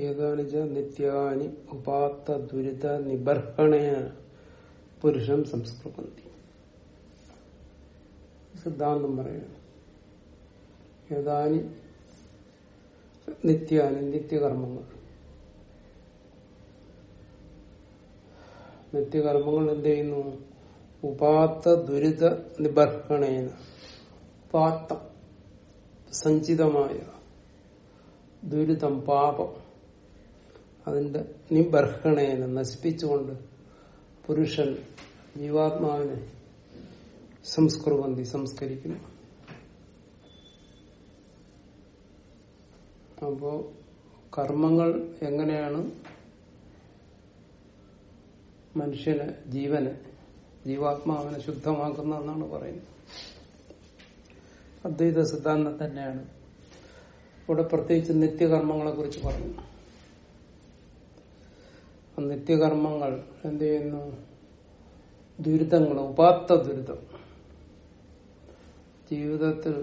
ഏതാനി ച നിത്യാനി ഉപാത്ത ദുരിത നിബർഹണയ പുരുഷം സംസ്കൃതി സിദ്ധാന്തം പറയുന്നു. ഏതാനി നിത്യാനി നിത്യകർമ്മങ്ങൾ. നിത്യകർമ്മങ്ങൾ എന്ത് ചെയ്യുന്നു? ഉപാത്ത ദുരിത നിബർഹണേന. ഉപാത്തം സഞ്ചിതമായ ദുരിതം പാപം. അതിന്റെ നിബർഹണേന നശിപ്പിച്ചുകൊണ്ട് പുരുഷൻ ജീവാത്മാവിനെ സംസ്കൃതി സംസ്കരിക്കുന്നു. അപ്പോ കർമ്മങ്ങൾ എങ്ങനെയാണ് മനുഷ്യന് ജീവന് ജീവാത്മാവിനെ ശുദ്ധമാക്കുന്നതെന്നാണ് പറയുന്നത്? അദ്വൈത സിദ്ധാന്തം തന്നെയാണ്. ഇവിടെ പ്രത്യേകിച്ച് നിത്യകർമ്മങ്ങളെ കുറിച്ച് പറഞ്ഞു. നിത്യകർമ്മങ്ങൾ എന്ത് ചെയ്യുന്നു? ദുരിതങ്ങൾ ഉപാത്ത ദുരിതം. ജീവിതത്തിൽ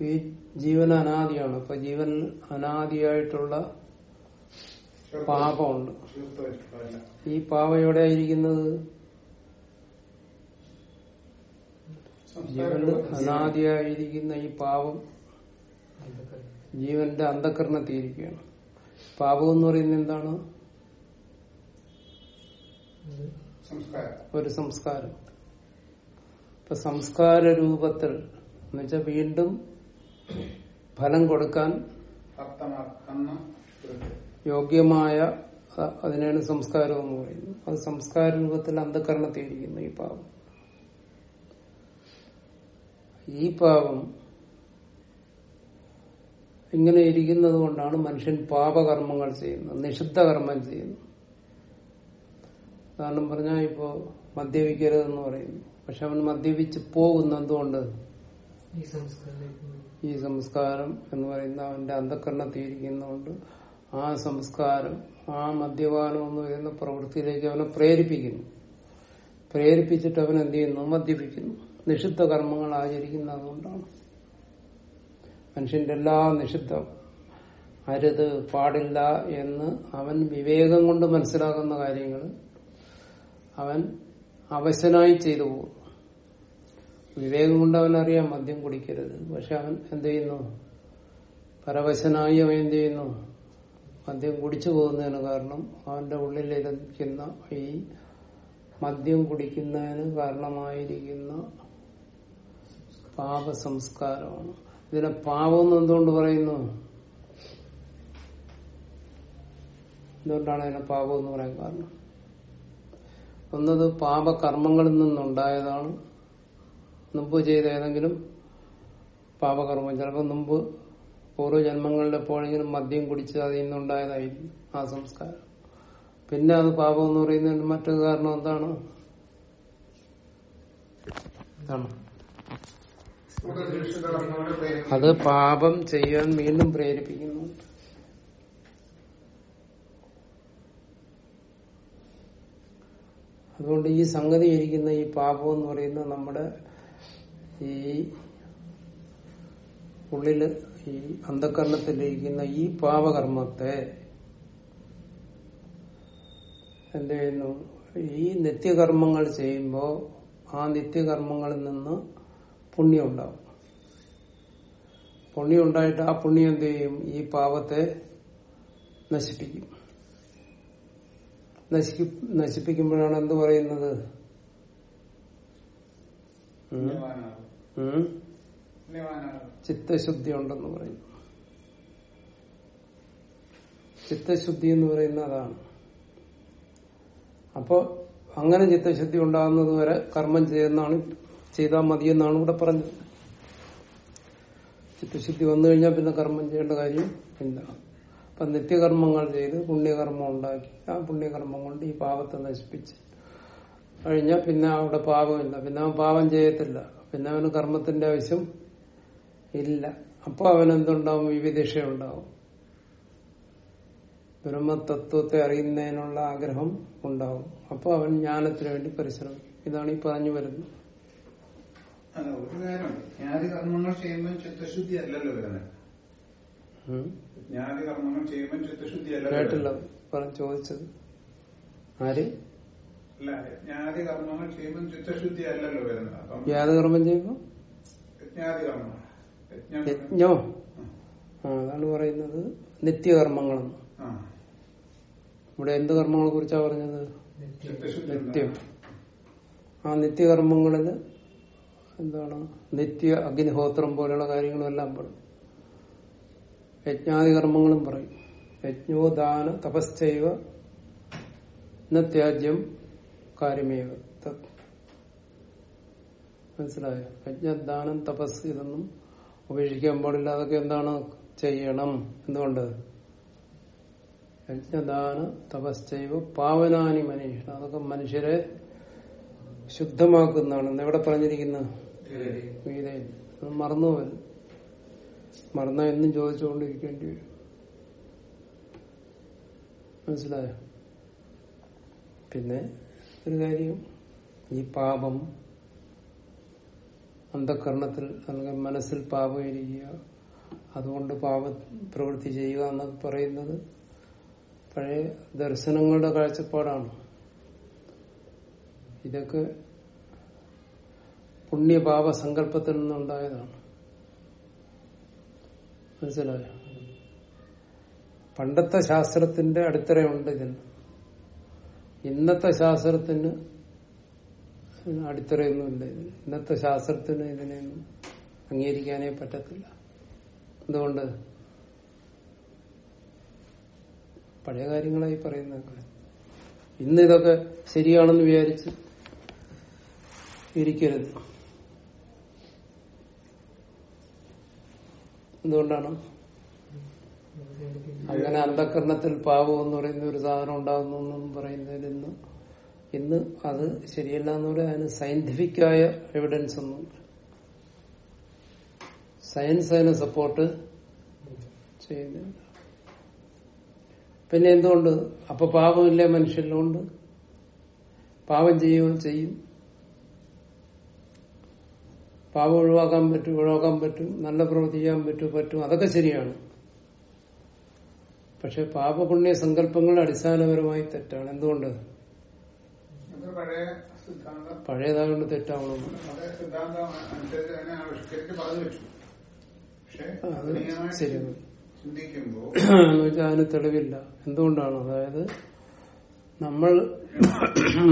ഈ ജീവൻ അനാദിയാണ്. അപ്പൊ ജീവൻ അനാദിയായിട്ടുള്ള പാപമുണ്ട്. ഈ പാപ എവിടെ ആയിരിക്കുന്നത് ജീവന് അനാദിയായിരിക്കുന്ന ഈ പാപം ജീവന്റെ അന്ധകരണത്തിയിരിക്കുകയാണ് പാപം എന്ന് പറയുന്നത് എന്താണ്? ഒരു സംസ്കാരം. ഇപ്പൊ സംസ്കാര രൂപത്തിൽ എന്നുവെച്ചാൽ വീണ്ടും ഫലം കൊടുക്കാൻ യോഗ്യമായ അതിനാണ് സംസ്കാരം എന്ന് പറയുന്നത്. അത് സംസ്കാര രൂപത്തിൽ അന്ധകരണത്തിയിരിക്കുന്നു ഈ പാപം. ഈ പാപം ഇങ്ങനെ ഇരിക്കുന്നത് കൊണ്ടാണ് മനുഷ്യൻ പാപകർമ്മങ്ങൾ ചെയ്യുന്നത് നിഷിദ്ധ കർമ്മം ചെയ്യുന്നത്. കാരണം പറഞ്ഞാൽ ഇപ്പോ മദ്യപിക്കരുതെന്ന് പറയുന്നു. പക്ഷെ അവൻ മദ്യപിച്ച് പോകുന്ന എന്തുകൊണ്ട്? ഈ സംസ്കാരം എന്ന് പറയുന്ന അവന്റെ അന്ധക്കരണത്തിയിരിക്കുന്നതുകൊണ്ട് ആ സംസ്കാരം ആ മദ്യപാനം എന്ന് പറയുന്ന പ്രവൃത്തിയിലേക്ക് അവനെ പ്രേരിപ്പിക്കുന്നു. പ്രേരിപ്പിച്ചിട്ട് അവൻ എന്ത് ചെയ്യുന്നു? മദ്യപിക്കുന്നു. നിഷിദ്ധ കർമ്മങ്ങൾ ആചരിക്കുന്നത് അതുകൊണ്ടാണ് മനുഷ്യന്റെ എല്ലാ നിഷിദ്ധം അരുത് പാടില്ല എന്ന് അവൻ വിവേകം കൊണ്ട് മനസ്സിലാക്കുന്ന കാര്യങ്ങൾ അവൻ അവശനായി ചെയ്തു പോകും. വിവേകം കൊണ്ട് അവനറിയാം മദ്യം കുടിക്കരുത്. പക്ഷെ അവൻ എന്ത് ചെയ്യുന്നു? പരവശനായി അവൻ എന്ത് ചെയ്യുന്നു? മദ്യം കുടിച്ചു പോകുന്നതിന് കാരണം അവന്റെ ഉള്ളിലിരിക്കുന്ന ഈ മദ്യം കുടിക്കുന്നതിന് കാരണമായിരിക്കുന്ന പാപ സംസ്കാരമാണ് ഇതിനെ എന്ന് എന്തുകൊണ്ട് പറയുന്നു? എന്തുകൊണ്ടാണ് ഇതിനെ പാപം എന്ന് പറയാൻ കാരണം? ഒന്നത് പാപകർമ്മങ്ങളിൽ നിന്നുണ്ടായതാണ്. മുമ്പ് ചെയ്ത ഏതെങ്കിലും പാപകർമ്മം. ചിലപ്പോൾ മുമ്പ് ഓരോ ജന്മങ്ങളിലെ എപ്പോഴെങ്കിലും മദ്യം കുടിച്ച് അതിൽ നിന്നുണ്ടായതായിരുന്നു ആ സംസ്കാരം. പിന്നെ അത് പാപം എന്ന് പറയുന്നതിന് മറ്റൊരു കാരണം എന്താണ്? എന്താണ് അത് പാപം ചെയ്യാൻ വീണ്ടും പ്രേരിപ്പിക്കുന്നു. അതുകൊണ്ട് ഈ സംഗതി ഇരിക്കുന്ന ഈ പാപം എന്ന് പറയുന്നത് നമ്മുടെ ഈ ഉള്ളിൽ ഈ അന്ധകരണത്തിലിരിക്കുന്ന ഈ പാപകർമ്മത്തെ എന്ത് ചെയ്യുന്നു? ഈ നിത്യകർമ്മങ്ങൾ ചെയ്യുമ്പോൾ ആ നിത്യകർമ്മങ്ങളിൽ നിന്ന് പുണ്യം ഉണ്ടാവും. പുണ്യം ഉണ്ടായിട്ട് ആ പുണ്യം എന്ത് ചെയ്യും? ഈ പാപത്തെ നശിപ്പിക്കും. നശിപ്പി നശിപ്പിക്കുമ്പോഴാണ് എന്ത് പറയുന്നത്? ചിത്തശുദ്ധി ഉണ്ടെന്ന് പറയും. ചിത്തശുദ്ധി എന്ന് പറയുന്ന അതാണ്. അപ്പോ അങ്ങനെ ചിത്തശുദ്ധി ഉണ്ടാകുന്നത് വരെ കർമ്മം ചെയ്യുന്നതാണ് ചെയ്താൽ മതിയെന്നാണ് ഇവിടെ പറഞ്ഞത്. ചിത്തശുദ്ധി വന്നു കഴിഞ്ഞാൽ പിന്നെ കർമ്മം ചെയ്യേണ്ട കാര്യം ഇല്ല. അപ്പൊ നിത്യകർമ്മങ്ങൾ ചെയ്ത് പുണ്യകർമ്മം ഉണ്ടാക്കി. ആ പുണ്യകർമ്മം കൊണ്ട് ഈ പാപത്തെ നശിപ്പിച്ച് കഴിഞ്ഞാൽ പിന്നെ അവിടെ പാപമില്ല. പിന്നെ അവൻ പാപം ചെയ്യത്തില്ല. പിന്നെ അവന് കർമ്മത്തിന്റെ ആവശ്യം ഇല്ല. അപ്പൊ അവൻ എന്തുണ്ടാവും? വിവിധിഷ ഉണ്ടാവും ബ്രഹ്മതത്വത്തെ അറിയുന്നതിനുള്ള ആഗ്രഹം ഉണ്ടാവും. അപ്പൊ അവൻ ജ്ഞാനത്തിന് വേണ്ടി പരിശ്രമിക്കും. ഇതാണ് ഈ പറഞ്ഞു വരുന്നത്. അല്ല ഒരു കാര്യമുണ്ട് ജ്ഞാതി കർമ്മങ്ങൾ ചെയ്യുമ്പോൾ ചിത്തശുദ്ധി അല്ലല്ലോ വരുന്നത്. ജ്ഞാതി കർമ്മങ്ങൾ ചെയ്യുമ്പോൾ ചിത്തശുദ്ധി അല്ലല്ലോ പറഞ്ഞു ചോദിച്ചത്. ആര്? അല്ല ജ്ഞാതി കർമ്മങ്ങൾ ചെയ്യുമ്പോൾ ചിത്തശുദ്ധി അല്ലല്ലോ വരുന്നത്. അപ്പം ജ്ഞാതി കർമ്മം ചെയ്യുമ്പോ? യജ്ഞാതി കർമ്മങ്ങൾ യജ്ഞം അതാണ് പറയുന്നത്. നിത്യകർമ്മങ്ങളും ഇവിടെ എന്ത് കർമ്മങ്ങളെ കുറിച്ചാണ് പറഞ്ഞത്? നിത്യം. ആ നിത്യകർമ്മങ്ങളിൽ എന്താണ്? നിത്യ അഗ്നിഹോത്രം പോലെയുള്ള കാര്യങ്ങളും എല്ലാം പറയും. യജ്ഞാദി കർമ്മങ്ങളും പറയും. യജ്ഞോദാന തപശ്ചൈവ ത്യാജ്യം കാര്യമേവ. മനസ്സിലായോ? യജ്ഞദാനം തപസ് ഇതൊന്നും ഉപേക്ഷിക്കാൻ പാടില്ല. അതൊക്കെ എന്താണ്? ചെയ്യണം. എന്തുകൊണ്ട്? യജ്ഞദാന തപശ്ചൈവ പാവനാനി മനുഷ്യൻ അതൊക്കെ മനുഷ്യരെ ശുദ്ധമാക്കുന്നതാണ്. എവിടെ പറഞ്ഞിരിക്കുന്നത് ഗീതയിൽ അത് മറന്നു എന്നും ചോദിച്ചുകൊണ്ടിരിക്കേണ്ടി വരും. മനസ്സിലായോ? പിന്നെ ഒരു കാര്യം ഈ പാപം അന്ധകരണത്തിൽ അല്ലെങ്കിൽ മനസ്സിൽ പാപം ഇരിക്കുക അതുകൊണ്ട് പാപ പ്രവൃത്തി ചെയ്യുക എന്നൊക്കെ പറയുന്നത് പഴയ ദർശനങ്ങളുടെ കാഴ്ചപ്പാടാണ്. ഇതൊക്കെ പുണ്യപാപ സങ്കല്പത്തിൽ നിന്നുണ്ടായതാണ്. മനസ്സിലായോ? പണ്ടത്തെ ശാസ്ത്രത്തിന്റെ അടിത്തറയുണ്ട് ഇതിന്. ഇന്നത്തെ ശാസ്ത്രത്തിന് അടിത്തറയൊന്നുമില്ല ഇതിന്. ഇന്നത്തെ ശാസ്ത്രത്തിന് ഇതിനെയൊന്നും അംഗീകരിക്കാനേ പറ്റത്തില്ല. എന്തുകൊണ്ട്? പഴയ കാര്യങ്ങളായി പറയുന്നതൊക്കെ. ഇന്ന് ഇതൊക്കെ ശരിയാണെന്ന് വിചാരിച്ച് ഇരിക്കരുത്. എന്തുകൊണ്ടാണ് അങ്ങനെ അന്ധകരണത്തിൽ പാപം എന്ന് പറയുന്ന ഒരു സാധനം ഉണ്ടാകുന്നു എന്നും പറയുന്നതിൽ ഇന്ന്. ഇന്ന് അത് ശരിയല്ല എന്ന് പറയാൻ അതിന് സയന്റിഫിക്കായ എവിഡൻസ് ഒന്നും സയൻസ് അതിനെ സപ്പോർട്ട് ചെയ്യുന്നില്ല. പിന്നെ എന്തുകൊണ്ട്? അപ്പൊ പാപമില്ലേ മനുഷ്യരിലുണ്ട് പാപം ചെയ്യുകയോ ചെയ്യും. പാപം ഒഴിവാക്കാൻ പറ്റും ഒഴിവാക്കാൻ പറ്റും നല്ല പ്രവൃത്തി ചെയ്യാൻ പറ്റും പറ്റും അതൊക്കെ ശരിയാണ്. പക്ഷെ പാപപുണ്യ സങ്കല്പങ്ങൾ അടിസ്ഥാനപരമായി തെറ്റാണ്. എന്തുകൊണ്ട്? പഴയതാകൊണ്ട് തെറ്റാവണം. ശരിയാണ്. എന്ന് വെച്ചാൽ അതിന് തെളിവില്ല. എന്തുകൊണ്ടാണ്? അതായത് നമ്മൾ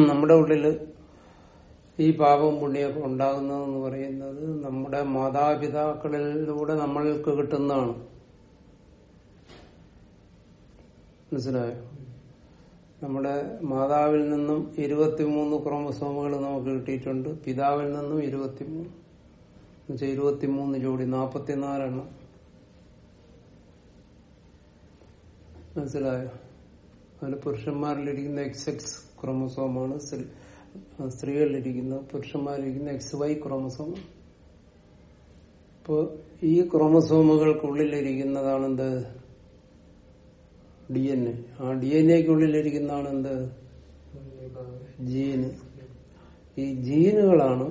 നമ്മുടെ ഉള്ളിൽ ഈ പാപം പുണ്യമൊക്കെ ഉണ്ടാകുന്നതെന്ന് പറയുന്നത് നമ്മുടെ മാതാപിതാക്കളിലൂടെ നമ്മൾക്ക് കിട്ടുന്നതാണ്. മനസ്സിലായോ? നമ്മുടെ മാതാവിൽ നിന്നും ഇരുപത്തിമൂന്ന് ക്രോമസോമുകൾ നമുക്ക് കിട്ടിയിട്ടുണ്ട്. പിതാവിൽ നിന്നും ഇരുപത്തിമൂന്ന്. എന്നുവെച്ചാൽ ഇരുപത്തിമൂന്ന് ജോഡി നാപ്പത്തിനാലെണ്ണം. മനസ്സിലായോ? അതിൽ പുരുഷന്മാരിലിരിക്കുന്ന എക്സ് എക്സ് ക്രോമസോമാണ് സ്ത്രീ- സ്ത്രീകളിലിരിക്കുന്ന പുരുഷന്മാരിരിക്കുന്ന എക്സ് വൈ ക്രോമസോം ഇപ്പോ ഈ ക്രോമസോമുകൾക്കുള്ളിലിരിക്കുന്നതാണ് എന്ത് ഡി എൻ എ ആ ഡി എൻ എക്കുള്ളിലിരിക്കുന്നതാണ് എന്ത് ജീന് ഈ ജീനുകളാണ്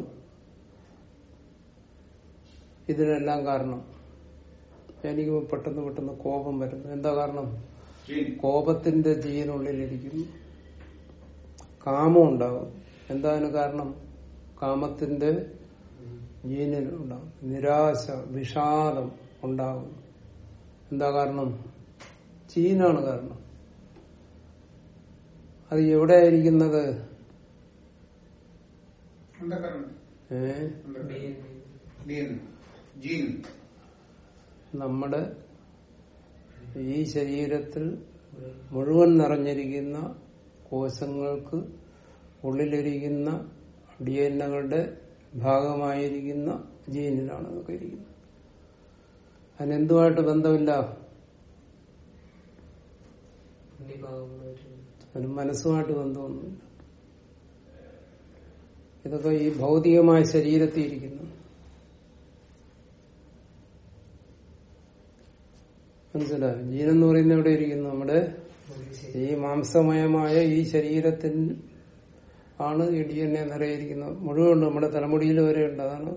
ഇതിനെല്ലാം കാരണം. എനിക്ക് പെട്ടെന്ന് പെട്ടെന്ന് കോപം വരുന്നു. എന്താ കാരണം? കോപത്തിന്റെ ജീനുള്ളിലിരിക്കും കാമം ഉണ്ടാകും. എന്താ അതിന് കാരണം? കാമത്തിന്റെ ജീനിൽ ഉണ്ടാകും നിരാശ വിഷാദം ഉണ്ടാകും എന്താ കാരണം? ചീനാണ് കാരണം. അത് എവിടെയായിരിക്കുന്നത്? നമ്മുടെ ഈ ശരീരത്തിൽ മുഴുവൻ നിറഞ്ഞിരിക്കുന്ന കോശങ്ങൾക്ക് ഉള്ളിലിരിക്കുന്ന ഡി എൻ എകളുടെ ഭാഗമായിരിക്കുന്ന ജീനിലാണ് അതൊക്കെ ഇരിക്കുന്നത്. അതിനെന്തുമായിട്ട് ബന്ധമില്ല? അതിന് മനസ്സുമായിട്ട് ബന്ധമൊന്നുമില്ല. ഇതൊക്കെ ഈ ഭൗതികമായ ശരീരത്തിൽ ഇരിക്കുന്നു. മനസ്സിലായോ? ജീനെന്ന് പറയുന്നത് എവിടെ ഇരിക്കുന്നു? നമ്മുടെ ഈ മാംസമയമായ ഈ ശരീരത്തിൽ ആണ് ഈ ഡി എൻ എ നിറയിരിക്കുന്നത്. മുഴുവൻ നമ്മുടെ തലമുടിയിൽ ഉണ്ട്. അതാണ്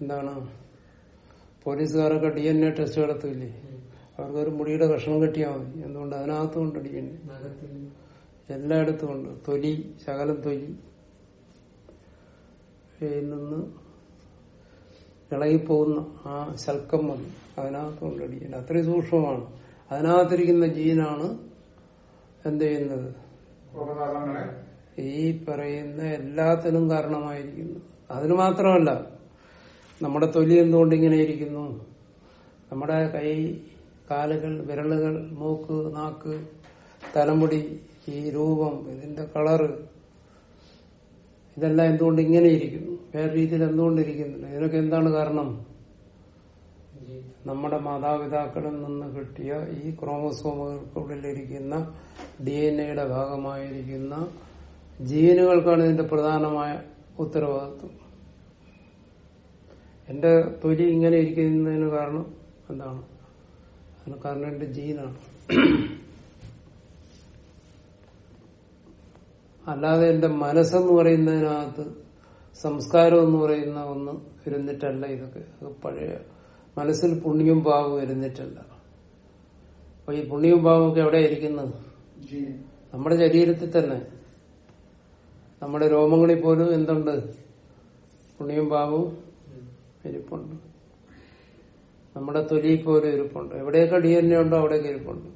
എന്താണ്? പോലീസുകാരൊക്കെ ഡി എൻ എ ടെസ്റ്റ് നടത്തില്ലേ? അവർക്കൊരു മുടിയുടെ കഷ്ണം കെട്ടിയാൽ മതി. എന്തുകൊണ്ട്? അതിനകത്തും ഡി എൻ എ എല്ലായിടത്തും ഉണ്ട് തൊലി ശകലം തൊലി. നിന്ന് ഇളകിപ്പോകുന്ന ആ ശൽക്കം മതി. അതിനകത്തുകൊണ്ട് ഡി എൻ അത്രയും സൂക്ഷ്മമാണ്. അതിനകത്തിരിക്കുന്ന ജീനാണ് എന്ത് ചെയ്യുന്നത്? ഈ പറയുന്ന എല്ലാത്തിനും കാരണമായിരിക്കുന്നു. അതിന് മാത്രമല്ല നമ്മുടെ തൊലി എന്തുകൊണ്ട് ഇങ്ങനെ ഇരിക്കുന്നു? നമ്മുടെ കൈ കാലുകൾ വിരലുകൾ മൂക്ക് നാക്ക് തലമുടി ഈ രൂപം ഇതിന്റെ കളറ് ഇതെല്ലാം എന്തുകൊണ്ട് ഇങ്ങനെ ഇരിക്കുന്നു? വേറെ രീതിയിൽ എന്തുകൊണ്ട് ഇരിക്കുന്നില്ല? ഇതിനൊക്കെ എന്താണ് കാരണം? നമ്മുടെ മാതാപിതാക്കളിൽ നിന്ന് കിട്ടിയ ഈ ക്രോമസോമുകൾക്കുള്ളിലിരിക്കുന്ന ഡി എൻ എയുടെ ഭാഗമായിരിക്കുന്ന ജീനുകൾക്കാണ് ഇതിന്റെ പ്രധാനമായ ഉത്തരവാദിത്വം. എന്റെ തൊലി ഇങ്ങനെ ഇരിക്കുന്നതിന് കാരണം എന്താണ്? അതിന് കാരണം എന്റെ ജീനാണ്. അല്ലാതെ എന്റെ മനസ്സെന്ന് പറയുന്നതിനകത്ത് സംസ്കാരം എന്ന് പറയുന്ന ഒന്ന് ഇരുന്നിട്ടല്ല ഇതൊക്കെ. പഴയ മനസ്സിൽ പുണ്യവും പാവവും ഇരുന്നിട്ടല്ല. അപ്പൊ ഈ പുണ്യവും പാവമൊക്കെ എവിടെയായിരിക്കുന്നത് എവിടെ ഇരിക്കുന്നത്? നമ്മുടെ ശരീരത്തിൽ തന്നെ. നമ്മുടെ രോമങ്ങളിൽ പോലും എന്തുണ്ട്? പുണ്യം പാവവും ഇരിപ്പുണ്ട്. നമ്മുടെ തൊലി പോലും ഇരിപ്പുണ്ട്. എവിടെയൊക്കെ ഡി എൻ എ ഉണ്ടോ അവിടെയൊക്കെ ഇരിപ്പുണ്ട്.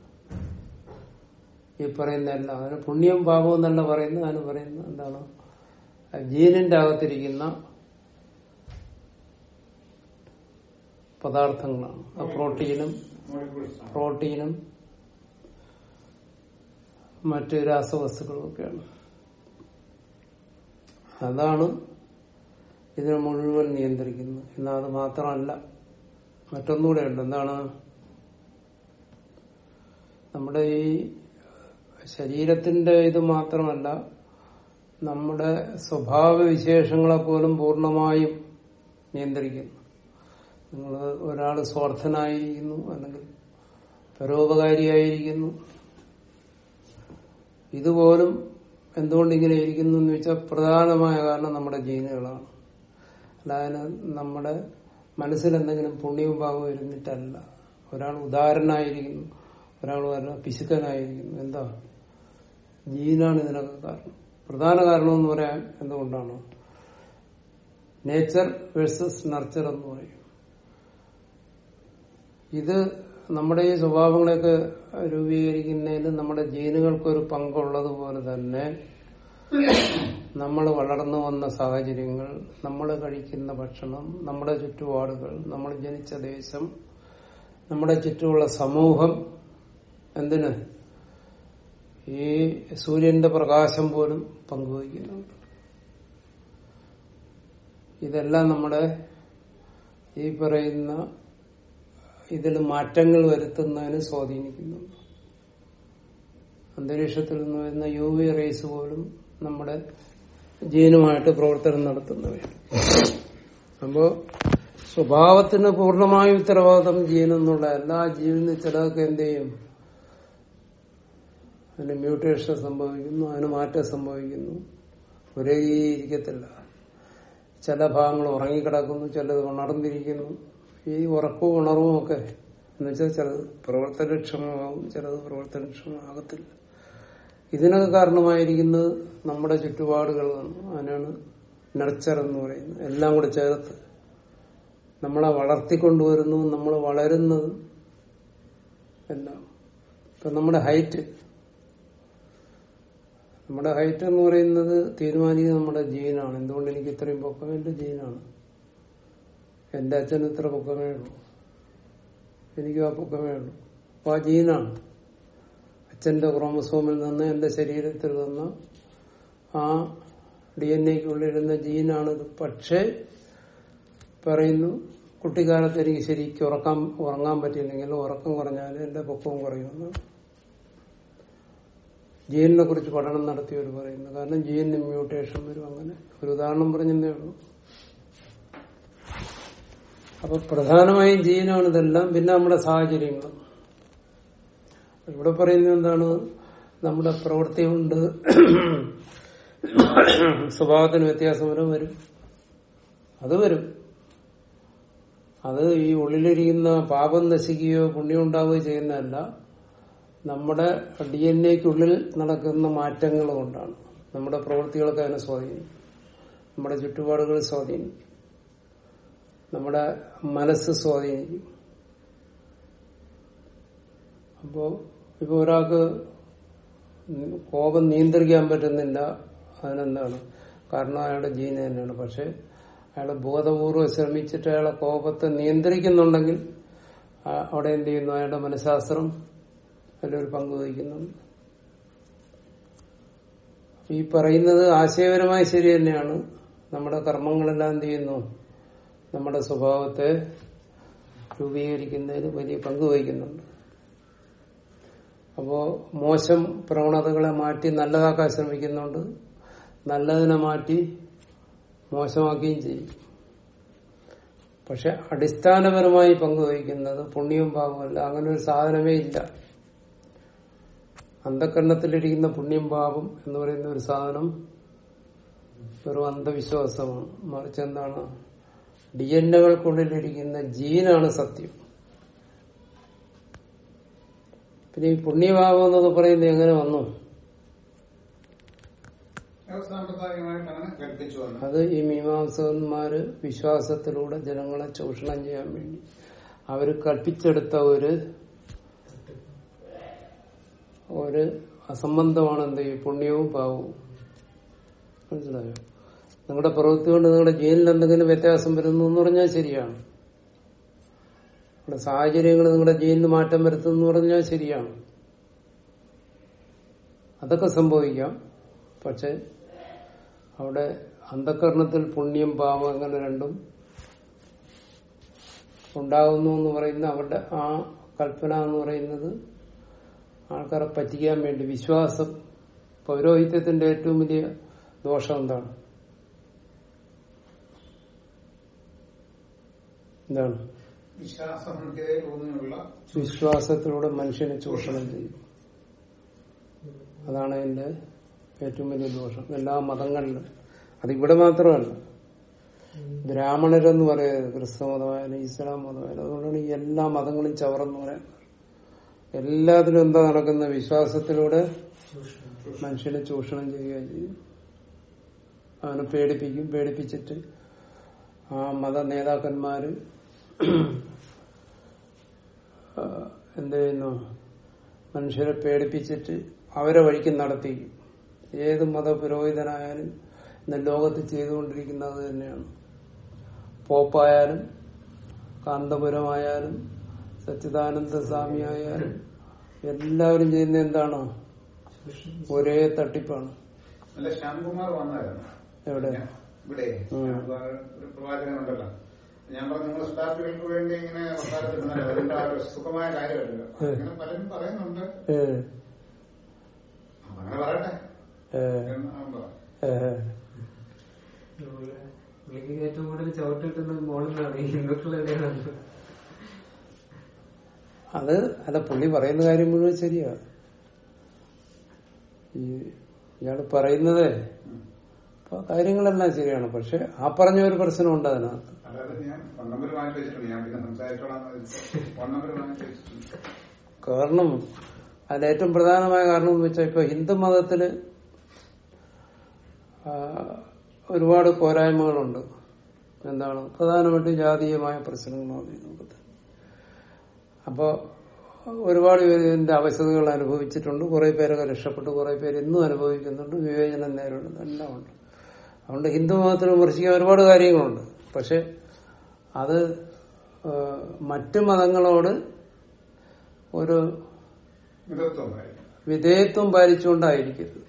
ഈ പറയുന്ന എല്ലാം. അതിന് പുണ്യം പാപവും എന്നല്ല പറയുന്നത്. അതിന് പറയുന്നത് എന്താണ്? ജീനിന്റെ അകത്തിരിക്കുന്ന പദാർത്ഥങ്ങളാണ്. ആ പ്രോട്ടീനും പ്രോട്ടീനും മറ്റ് രാസവസ്തുക്കളും ഒക്കെയാണ്. അതാണ് ഇതിനെ മുഴുവൻ നിയന്ത്രിക്കുന്നത്. എന്നാൽ അത് മാത്രമല്ല മറ്റൊന്നുകൂടെ ഉണ്ട്. എന്താണ്? നമ്മുടെ ഈ ശരീരത്തിന്റെ ഇത് മാത്രമല്ല നമ്മുടെ സ്വഭാവ വിശേഷങ്ങളെ പോലും പൂർണമായും നിയന്ത്രിക്കുന്നു. നിങ്ങൾ ഒരാൾ സ്വാർത്ഥനായിരിക്കുന്നു അല്ലെങ്കിൽ പരോപകാരിയായിരിക്കുന്നു. ഇതുപോലും എന്തുകൊണ്ട് ഇങ്ങനെ ഇരിക്കുന്നു എന്ന് വെച്ചാൽ പ്രധാനമായ കാരണം നമ്മുടെ ജീനുകളാണ്. അല്ലാതെ നമ്മുടെ മനസ്സിൽ എന്തെങ്കിലും പുണ്യവും ഭാവവും ഇരുന്നിട്ടല്ല. ഒരാൾ ഉദാഹരണമായിരിക്കുന്നു ഒരാൾ പറഞ്ഞ പിശുക്കനായിരിക്കുന്നു. എന്താ? ജീനാണ് ഇതിനൊക്കെ കാരണം. പ്രധാന കാരണം എന്ന് പറയാൻ എന്തുകൊണ്ടാണ്? നേച്ചർ വേഴ്സസ് നർച്ചർ എന്ന് പറയും. ഇത് നമ്മുടെ ഈ സ്വഭാവങ്ങളെയൊക്കെ രൂപീകരിക്കുന്നതിൽ നമ്മുടെ ജീനുകൾക്കൊരു പങ്കുള്ളതുപോലെ തന്നെ നമ്മൾ വളർന്നു വന്ന സാഹചര്യങ്ങൾ നമ്മൾ കഴിക്കുന്ന ഭക്ഷണം നമ്മുടെ ചുറ്റുപാടുകൾ നമ്മൾ ജനിച്ച ദേശം നമ്മുടെ ചുറ്റുമുള്ള സമൂഹം എന്തിന് ഈ സൂര്യന്റെ പ്രകാശം പോലും പങ്കുവയ്ക്കുന്നുണ്ട് ഇതെല്ലാം നമ്മുടെ ഈ പറയുന്ന ഇതിൽ മാറ്റങ്ങൾ വരുത്തുന്നതിന് സ്വാധീനിക്കുന്നുണ്ട് അന്തരീക്ഷത്തിൽ നിന്ന് വരുന്ന യു വി റേസ് പോലും നമ്മുടെ ജീനുമായിട്ട് പ്രവർത്തനം നടത്തുന്നവയാണ്. അപ്പോ സ്വഭാവത്തിന് പൂർണമായ ഉത്തരവാദിത്തം ജീനെന്നുള്ള എല്ലാ ജീവനും ചിലതൊക്കെ എന്ത് ചെയ്യും? അതിന് മ്യൂട്ടേഷൻ സംഭവിക്കുന്നു അതിന് മാറ്റം സംഭവിക്കുന്നു. ഒരേ ഇരിക്കത്തില്ല ചില ഭാഗങ്ങൾ ഉറങ്ങിക്കിടക്കുന്നു ചിലത് ഉണർന്നിരിക്കുന്നു. ഈ ഉറക്കവും ഉണർവും ഒക്കെ എന്നുവെച്ചാൽ ചിലത് പ്രവർത്തനക്ഷമമാകും ചിലത് പ്രവർത്തനക്ഷമമാകത്തില്ല ഇതിനൊക്കെ കാരണമായിരിക്കുന്നത് നമ്മുടെ ചുറ്റുപാടുകളാണ് അതിനാണ് നർച്ചർ എന്ന് പറയുന്നത്. എല്ലാം കൂടെ ചേർത്ത് നമ്മളെ വളർത്തിക്കൊണ്ടുവരുന്നു നമ്മൾ വളരുന്നത് എല്ലാം ഇപ്പൊ നമ്മുടെ ഹൈറ്റ് നമ്മുടെ ഹൈറ്റ് എന്ന് പറയുന്നത് തീരുമാനിക്കുന്നത് നമ്മുടെ ജീനാണ് എന്തുകൊണ്ട് എനിക്ക് ഇത്രയും പൊക്കം എന്റെ ജീനാണ് എന്റെ അച്ഛന് ഇത്ര പൊക്കമേ ഉള്ളൂ. എനിക്കും ആ പൊക്കമേ ഉള്ളൂ. അപ്പൊ ആ ജീനാണ്. അച്ഛന്റെ ക്രോമസോമിൽ നിന്ന് എന്റെ ശരീരത്തിൽ നിന്ന് ആ ഡി എൻ എക്കുള്ളിരുന്ന ജീനാണിത്. പക്ഷേ പറയുന്നു കുട്ടിക്കാലത്ത് എനിക്ക് ശരിക്കും ഉറക്കാൻ ഉറങ്ങാൻ പറ്റിയില്ലെങ്കിൽ ഉറക്കം കുറഞ്ഞാൽ എന്റെ പൊക്കവും കുറയുമെന്ന്. ജീനിനെ കുറിച്ച് പഠനം നടത്തിയവർ പറയുന്നു. കാരണം ജീനിന് മ്യൂട്ടേഷൻ വരും അങ്ങനെ. ഒരു ഉദാഹരണം പറഞ്ഞതേ ഉള്ളൂ. അപ്പൊ പ്രധാനമായും ജീവനാണ് ഇതെല്ലാം പിന്നെ നമ്മുടെ സാഹചര്യങ്ങൾ. ഇവിടെ പറയുന്നത് എന്താണ്? നമ്മുടെ പ്രവൃത്തി കൊണ്ട് സ്വഭാവത്തിന് വ്യത്യാസം വരും വരും. അത് വരും. അത് ഈ ഉള്ളിലിരിക്കുന്ന പാപം നശിക്കുകയോ പുണ്യം ഉണ്ടാവുകയോ ചെയ്യുന്നതല്ല. നമ്മുടെ ഡി എൻ എക്കുള്ളിൽ നടക്കുന്ന മാറ്റങ്ങൾ കൊണ്ടാണ്. നമ്മുടെ പ്രവൃത്തികളൊക്കെ അതിനെ സ്വാധീനിക്കും. നമ്മുടെ ചുറ്റുപാടുകൾ സ്വാധീനിക്കും. നമ്മുടെ മനസ്സ് സ്വാധീനിക്കും. അപ്പോ ഇപ്പൊ ഒരാൾക്ക് കോപം നിയന്ത്രിക്കാൻ പറ്റുന്നില്ല അതിനെന്താണ്? കാരണം അയാളുടെ ജീന തന്നെയാണ്. പക്ഷെ അയാൾ ബോധപൂർവം ശ്രമിച്ചിട്ട് അയാളെ കോപത്തെ നിയന്ത്രിക്കുന്നുണ്ടെങ്കിൽ അവിടെ എന്ത് ചെയ്യുന്നു? അയാളുടെ മനഃശാസ്ത്രം അതിലൊരു പങ്ക് വഹിക്കുന്നുണ്ട്. ഈ പറയുന്നത് ആശയപരമായി ശരി തന്നെയാണ്. നമ്മുടെ കർമ്മങ്ങളെല്ലാം എന്ത് ചെയ്യുന്നു? നമ്മുടെ സ്വഭാവത്തെ രൂപീകരിക്കുന്നതിന് വലിയ പങ്ക് വഹിക്കുന്നുണ്ട്. അപ്പോ മോശം പ്രവണതകളെ മാറ്റി നല്ലതാക്കാൻ ശ്രമിക്കുന്നുണ്ട്. നല്ലതിനെ മാറ്റി മോശമാക്കുകയും ചെയ്യും. പക്ഷെ അടിസ്ഥാനപരമായി പങ്കുവഹിക്കുന്നത് പുണ്യവും പാപമല്ല അങ്ങനെ ഒരു സാധനമേ ഇല്ല. അന്ധകരണത്തിലിരിക്കുന്ന പുണ്യം പാപം എന്ന് പറയുന്ന ഒരു സാധനം വെറും അന്ധവിശ്വാസമാണ്. മറിച്ച് എന്താണ്? ഡി എൻ എകൾക്കുള്ളിലിരിക്കുന്ന ജീനാണ് സത്യം. പിന്നെ ഈ പുണ്യഭാവം എന്നൊക്കെ പറയുന്നത് എങ്ങനെ വന്നു? അത് ഈ മീമാംസകന്മാര് വിശ്വാസത്തിലൂടെ ജനങ്ങളെ ചൂഷണം ചെയ്യാൻ വേണ്ടി അവർ കൽപ്പിച്ചെടുത്ത ഒരു ഒരു അസംബന്ധമാണ് എന്ത്? ഈ പുണ്യവും പാവവും. മനസ്സിലായോ? നിങ്ങളുടെ പ്രവൃത്തി കൊണ്ട് നിങ്ങളുടെ ജീവനിൽ എന്തെങ്കിലും വ്യത്യാസം വരുന്നു എന്ന് പറഞ്ഞാൽ ശരിയാണ്. നിങ്ങളുടെ സാഹചര്യങ്ങൾ നിങ്ങളുടെ ജീനിന് മാറ്റം വരുത്തുന്നു എന്ന് പറഞ്ഞാൽ ശരിയാണ്. അതൊക്കെ സംഭവിക്കാം. പക്ഷെ അവിടെ അന്ധകരണത്തിൽ പുണ്യം പാപം അങ്ങനെ രണ്ടും ഉണ്ടാകുന്നു എന്ന് പറയുന്ന അവരുടെ ആ കൽപ്പന എന്ന് പറയുന്നത് ആൾക്കാരെ പറ്റിക്കാൻ വേണ്ടി വിശ്വാസം പൗരോഹിത്യത്തിന്റെ ഏറ്റവും വലിയ ദോഷം എന്താണ്? എന്താണ്? വിശ്വാസത്തിലൂടെ മനുഷ്യനെ ചൂഷണം ചെയ്യും. അതാണ് എന്റെ ഏറ്റവും വലിയ ദോഷം. എല്ലാ മതങ്ങളിലും. അതിവിടെ മാത്രമല്ല. ബ്രാഹ്മണരെന്ന് പറയുന്നത് ക്രിസ്തു മതമായാലും ഇസ്ലാം മതമായാലും അതുകൊണ്ടാണ് ഈ എല്ലാ മതങ്ങളും ചവറെന്ന് പറയുന്നത്. എല്ലാത്തിലും എന്താ നടക്കുന്ന വിശ്വാസത്തിലൂടെ മനുഷ്യനെ ചൂഷണം ചെയ്യുകയും ചെയ്യും. അവനെ പേടിപ്പിക്കും. പേടിപ്പിച്ചിട്ട് ആ മത നേതാക്കന്മാര് എന്ത് ചെയ്യുന്നു? മനുഷ്യരെ പേടിപ്പിച്ചിട്ട് അവരെ വഴിക്ക് നടത്തി ഏത് മത പുരോഹിതനായാലും ഇന്ന് ലോകത്ത് ചെയ്തുകൊണ്ടിരിക്കുന്നത് തന്നെയാണ്. പോപ്പായാലും കാന്തപുരമായാലും സച്ചിദാനന്ദ സ്വാമി ആയാലും എല്ലാവരും ചെയ്യുന്ന എന്താണ്? ഒരേ തട്ടിപ്പാണ്. നല്ല ശ്യാംകുമാർ വന്നായിരുന്നു എവിടെ? ഇവിടെ. പ്രവാചകനുണ്ടല്ലോ. ഞാൻ പറഞ്ഞു നിങ്ങൾ സ്ഥാപികൾക്ക് വേണ്ടി ഇങ്ങനെ സുഖമായ കാര്യമല്ലല്ലോ. അങ്ങനെ പലരും പറയുന്നുണ്ട്. അങ്ങനെ പറയട്ടെ. പുള്ളിക്ക് ഏറ്റവും കൂടുതൽ ചവിട്ട് കിട്ടുന്നത് മോളിൽ ഈ ഹിന്ദുക്കളുടെ അത് അല്ല പുള്ളി പറയുന്ന കാര്യം മുഴുവൻ ശരിയാ. ഈ ഇയാൾ പറയുന്നത് ഇപ്പൊ കാര്യങ്ങളെല്ലാം ശരിയാണ്. പക്ഷെ ആ പറഞ്ഞ ഒരു പ്രശ്നമുണ്ട് അതിനകത്ത്. ഫോൺ നമ്പർ വാങ്ങിച്ചു കാരണം അതിൽ ഏറ്റവും പ്രധാനമായ കാരണം എന്ന് വെച്ചാൽ ഇപ്പൊ ഹിന്ദു മതത്തിൽ ഒരുപാട് പോരായ്മകളുണ്ട്. എന്താണ്? പ്രധാനമായിട്ടും ജാതീയമായ പ്രശ്നങ്ങളാണ് അപ്പോ ഒരുപാട് പേര് ഇതിന്റെ അവശതകൾ അനുഭവിച്ചിട്ടുണ്ട്. കുറെ പേരൊക്കെ രക്ഷപ്പെട്ടു. കുറെ പേര് ഇന്നും അനുഭവിക്കുന്നുണ്ട്. വിവേചനം നേരിടുന്നു എല്ലാം ഉണ്ട്. അതുകൊണ്ട് ഹിന്ദു മതത്തിൽ വിമർശിക്കാൻ ഒരുപാട് കാര്യങ്ങളുണ്ട്. പക്ഷെ അത് മറ്റു മതങ്ങളോട് ഒരു വിധേയത്വം പാലിച്ചുകൊണ്ടായിരിക്കരുത്.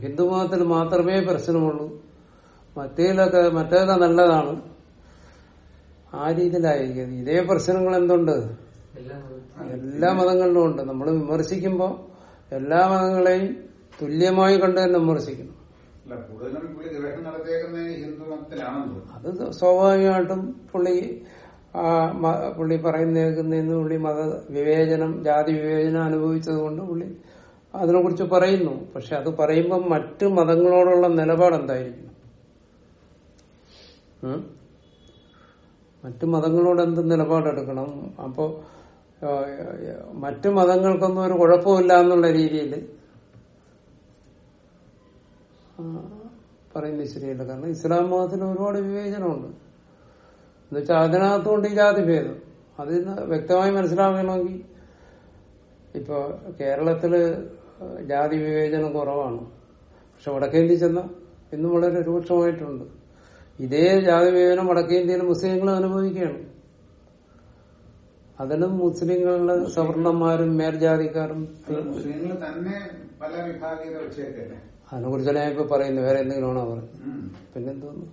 ഹിന്ദുമതത്തിൽ മാത്രമേ പ്രശ്നമുള്ളൂ. മറ്റേലൊക്കെ മറ്റേതൊക്കെ നല്ലതാണ്. ആ രീതിയിലായിരിക്കരുത്. ഇതേ പ്രശ്നങ്ങൾ എന്തുണ്ട്? എല്ലാം എല്ലാ മതങ്ങളിലും ഉണ്ട്. നമ്മൾ വിമർശിക്കുമ്പോൾ എല്ലാ മതങ്ങളെയും തുല്യമായി കണ്ടു തന്നെ വിമർശിക്കണം അത് സ്വാഭാവികമായിട്ടും പുള്ളി ആ പുള്ളി പറയുന്ന കേൾക്കുന്നതിന് പുള്ളി മത വിവേചനം ജാതി വിവേചനം അനുഭവിച്ചത് കൊണ്ട് പുള്ളി അതിനെക്കുറിച്ച് പറയുന്നു. പക്ഷെ അത് പറയുമ്പോൾ മറ്റു മതങ്ങളോടുള്ള നിലപാട് എന്തായിരിക്കും? മറ്റു മതങ്ങളോട് എന്ത് നിലപാടെടുക്കണം അപ്പോ ആ, മറ്റു മതങ്ങൾക്കൊന്നും ഒരു കുഴപ്പമില്ല എന്നുള്ള രീതിയിൽ പറയുന്നത് ശരിയല്ല. കാരണം ഇസ്ലാം മതത്തിൽ ഒരുപാട് വിവേചനമുണ്ട്. എന്നുവെച്ചാൽ അതിനകത്തുകൊണ്ട് ഈ ജാതി ഭേദം അതിൽ നിന്ന് വ്യക്തമായി മനസ്സിലാക്കണമെങ്കിൽ ഇപ്പൊ കേരളത്തിൽ ജാതി വിവേചനം കുറവാണ്. പക്ഷെ വടക്കേന്ത്യ ചെന്ന ഇന്നും വളരെ രൂക്ഷമായിട്ടുണ്ട്. ഇതേ ജാതി വിവേചനം വടക്കേന്ത്യയിൽ മുസ്ലിങ്ങൾ അനുഭവിക്കുകയാണ്. അതിലും മുസ്ലിങ്ങളുടെ സവർണന്മാരും മേൽജാതിക്കാരും മുസ്ലിങ്ങൾ തന്നെ പല വിഭാഗീയത വെച്ചേക്കല്ലേ അതിനെ കുറിച്ച് ഞാൻ ഇപ്പൊ പറയുന്നത്? വേറെ എന്തെങ്കിലും ആണോ പറയുന്നത്. പിന്നെന്തോന്നു?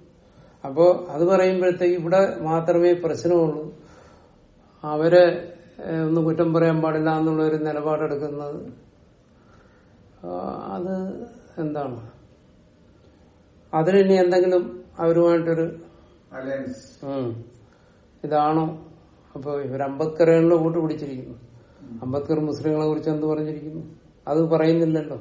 അപ്പോ അത് പറയുമ്പോഴത്തേക്ക് ഇവിടെ മാത്രമേ പ്രശ്നമുള്ളൂ. അവരെ ഒന്നും കുറ്റം പറയാൻ പാടില്ല എന്നുള്ള ഒരു നിലപാടെടുക്കുന്നത് അത് എന്താണ്? അതിന് ഇനി എന്തെങ്കിലും അവരുമായിട്ടൊരു ഇതാണോ? അപ്പൊ ഇവർ അംബേദ്കറിനെ കൂട്ട് പിടിച്ചിരിക്കുന്നു. അംബേദ്കർ മുസ്ലിങ്ങളെ കുറിച്ച് എന്ത് പറഞ്ഞിരിക്കുന്നു? അത് പറയുന്നില്ലല്ലോ.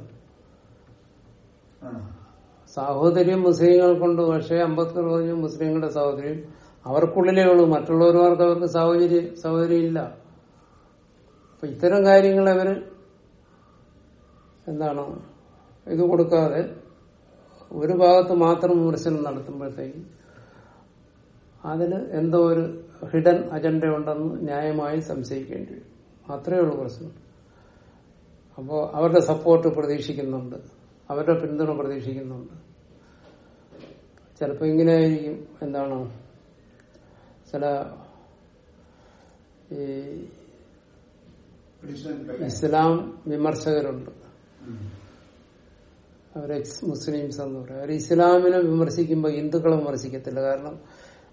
സാഹോദര്യം മുസ്ലിങ്ങൾക്കുണ്ട് പക്ഷേ അംബേദ്കർ പറഞ്ഞു മുസ്ലിങ്ങളുടെ സാഹോദര്യം അവർക്കുള്ളിലേ ഉള്ളൂ. മറ്റുള്ളവർക്ക് അവർക്ക് സാഹചര്യം സഹോദര്യം ഇല്ല അപ്പൊ ഇത്തരം കാര്യങ്ങൾ അവർ എന്താണ് ഇത് കൊടുക്കാതെ ഒരു ഭാഗത്ത് മാത്രം വിമർശനം നടത്തുമ്പോഴത്തേക്ക് അതിന് എന്തോ ഒരു ഹിഡൻ അജണ്ട ഉണ്ടെന്ന് ന്യായമായി സംശയിക്കേണ്ടി വരും. അത്രയേ ഉള്ളൂ പ്രശ്നം. അപ്പോൾ അവരുടെ സപ്പോർട്ട് പ്രതീക്ഷിക്കുന്നുണ്ട്. അവരുടെ പിന്തുണ പ്രതീക്ഷിക്കുന്നുണ്ട്. ചിലപ്പോ ഇങ്ങനെ ആയിരിക്കും എന്താണ് ചില ഈ ഇസ്ലാം വിമർശകരുണ്ട്. അവർ എക്സ് മുസ്ലിംസ് എന്ന് പറയും. അവർ ഇസ്ലാമിനെ വിമർശിക്കുമ്പോൾ ഹിന്ദുക്കളെ വിമർശിക്കത്തില്ല. കാരണം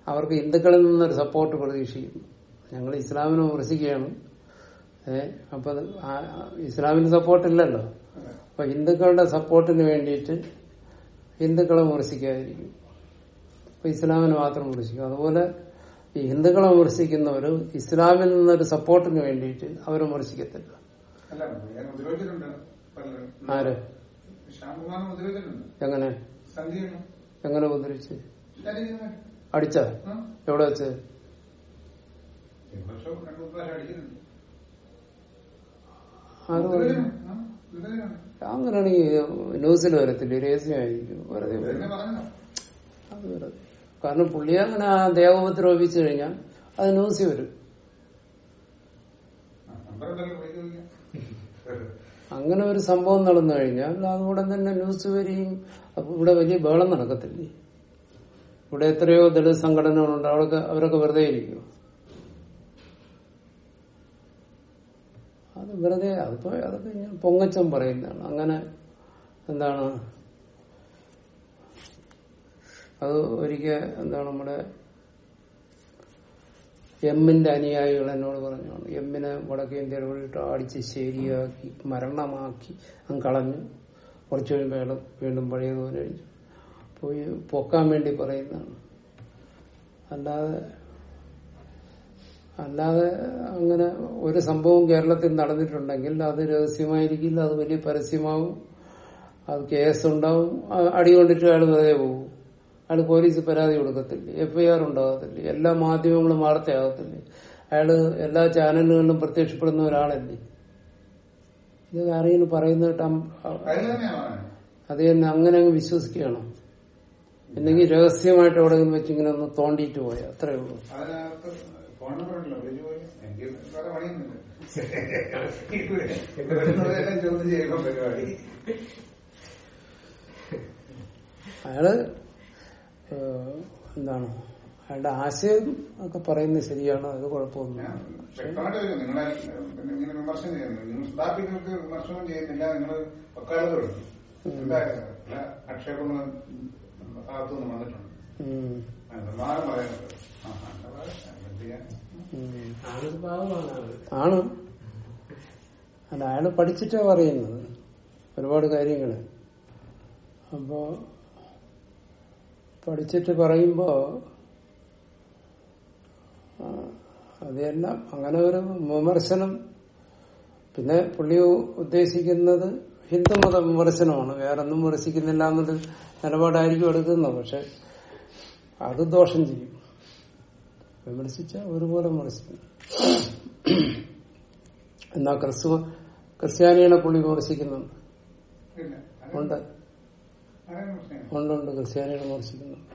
അവർക്ക് ഹിന്ദുക്കളിൽ നിന്നൊരു സപ്പോർട്ട് പ്രതീക്ഷിക്കുന്നു. ഞങ്ങൾ ഇസ്ലാമിനെ വിമർശിക്കുകയാണ്. ഏഹ് അപ്പൊ ഇസ്ലാമിന് സപ്പോർട്ട് ഇല്ലല്ലോ. അപ്പൊ ഹിന്ദുക്കളുടെ സപ്പോർട്ടിന് വേണ്ടിയിട്ട് ഹിന്ദുക്കളെ വിമർശിക്കാതിരിക്കും. അപ്പൊ ഇസ്ലാമിന് മാത്രം വിമർശിക്കും. അതുപോലെ ഈ ഹിന്ദുക്കളെ വിമർശിക്കുന്നവർ ഇസ്ലാമിൽ നിന്നൊരു സപ്പോർട്ടിന് വേണ്ടിയിട്ട് അവർ വിമർശിക്കത്തില്ല. ആര്? എങ്ങനെ? എങ്ങനെ ഉപദ്രവിച്ച് ശരീരം അടിച്ച? എവിടെ വെച്ച്? ആര് അങ്ങനെയാണെങ്കിൽ ന്യൂസിൽ വരത്തില്ല? രഹസ്യമായിരിക്കും. വെറുതെ അത് കാരണം പുള്ളിയെ അങ്ങനെ ആ ദേവോപദ്രവിച്ചു കഴിഞ്ഞാൽ അത് ന്യൂസിൽ വരും. അങ്ങനെ ഒരു സംഭവം നടന്നു കഴിഞ്ഞാൽ അതുകൂടെ തന്നെ ന്യൂസ് വരികയും അപ്പൊ ഇവിടെ വലിയ ബഹളം നടക്കത്തില്ലേ? ഇവിടെ എത്രയോ ദളിത് സംഘടനകളുണ്ട്. അവരൊക്കെ അവരൊക്കെ വെറുതെ ഇരിക്കും അത് വെറുതെ അതിപ്പോ അതൊക്കെ ഞാൻ പൊങ്ങച്ചം പറയുന്നതാണ്. അങ്ങനെ എന്താണ്? അത് ഒരിക്കൽ എന്താണ് നമ്മുടെ എമ്മിന്റെ അനുയായികൾ എന്നോട് പറഞ്ഞാണ് എമ്മിനെ വടക്കേ ഇന്ത്യയിൽ പോയിട്ട് അടിച്ച് ശരിയാക്കി മരണമാക്കി അങ്ങ് കളഞ്ഞു. കുറച്ചു കഴിയുമ്പോൾ അയാൾ വീണ്ടും പഴയതുപോലെ പോയി പൊക്കാൻ വേണ്ടി പറയുന്നതാണ്. അല്ലാതെ അല്ലാതെ അങ്ങനെ ഒരു സംഭവം കേരളത്തിൽ നടന്നിട്ടുണ്ടെങ്കിൽ അത് രഹസ്യമായിരിക്കില്ല അത് വലിയ പരസ്യമാവും. അത് കേസുണ്ടാവും. ഉണ്ടാവും അടി കൊണ്ടിട്ട് അയാൾ വെറുതെ പോകും. അയാൾ പോലീസ് പരാതി കൊടുക്കത്തില്ല. എഫ്ഐആർ ഉണ്ടാകത്തില്ല. എല്ലാ മാധ്യമങ്ങളും വാർത്തയാകത്തില്ല അയാൾ എല്ലാ ചാനലുകളിലും പ്രത്യക്ഷപ്പെടുന്ന ഒരാളല്ലേ? ഇത് ആരെങ്കിലും അം- അത് തന്നെ അങ്ങനെ അങ്ങ് വിശ്വസിക്കുകയാണ്. എന്തെങ്കിലും രഹസ്യമായിട്ട് എവിടെയെങ്കിലും വെച്ച് ഇങ്ങനെ ഒന്ന് തോണ്ടിയിട്ട് പോയാൽ അത്രേ ഉള്ളൂ. ഫോൺ നമ്പർ ഉണ്ടല്ലോ വിളിച്ചു പോയി. എനിക്ക് വേറെ പണിയൊന്നുമില്ല. എല്ലാം ചോദ്യം ചെയ്യുമ്പോ പരിപാടി. അയാൾ എന്താണ്? അയാളുടെ ആശയം ഒക്കെ പറയുന്നത് ശരിയാണ്? അത് കുഴപ്പമൊന്നും കുഴപ്പമൊന്നുമില്ല നിങ്ങളെ വിമർശനം ചെയ്യുന്നു നിങ്ങൾ സ്ഥാപികൾക്ക് വിമർശനം ചെയ്യുന്നില്ല. നിങ്ങൾ വക്കാലത്ത് ആക്ഷേപങ്ങളും ഭാഗത്തുനിന്ന് വന്നിട്ടുണ്ട്. ആണ്. അല്ല അയാൾ പഠിച്ചിട്ടാ പറയുന്നത്. ഒരുപാട് കാര്യങ്ങൾ. അപ്പോ പഠിച്ചിട്ട് പറയുമ്പോ അതെല്ലാം അങ്ങനെ ഒരു വിമർശനം. പിന്നെ പുള്ളി ഉദ്ദേശിക്കുന്നത് ഹിന്ദുമത വിമർശനമാണ്. വേറൊന്നും വിമർശിക്കുന്നില്ല എന്നൊരു നിലപാടായിരിക്കും എടുക്കുന്നത്. പക്ഷെ അത് ദോഷം ചെയ്യും. വിമർശിച്ച ഒരുപോലെ വിമർശിക്കുന്നു എന്നാ ക്രിസ്തു ക്രിസ്ത്യാനികളെ പുള്ളി വിമർശിക്കുന്നുണ്ട് ഉണ്ട്. ഉണ്ടുണ്ട് ക്രിസ്ത്യാനികളെ വിമർശിക്കുന്നുണ്ട്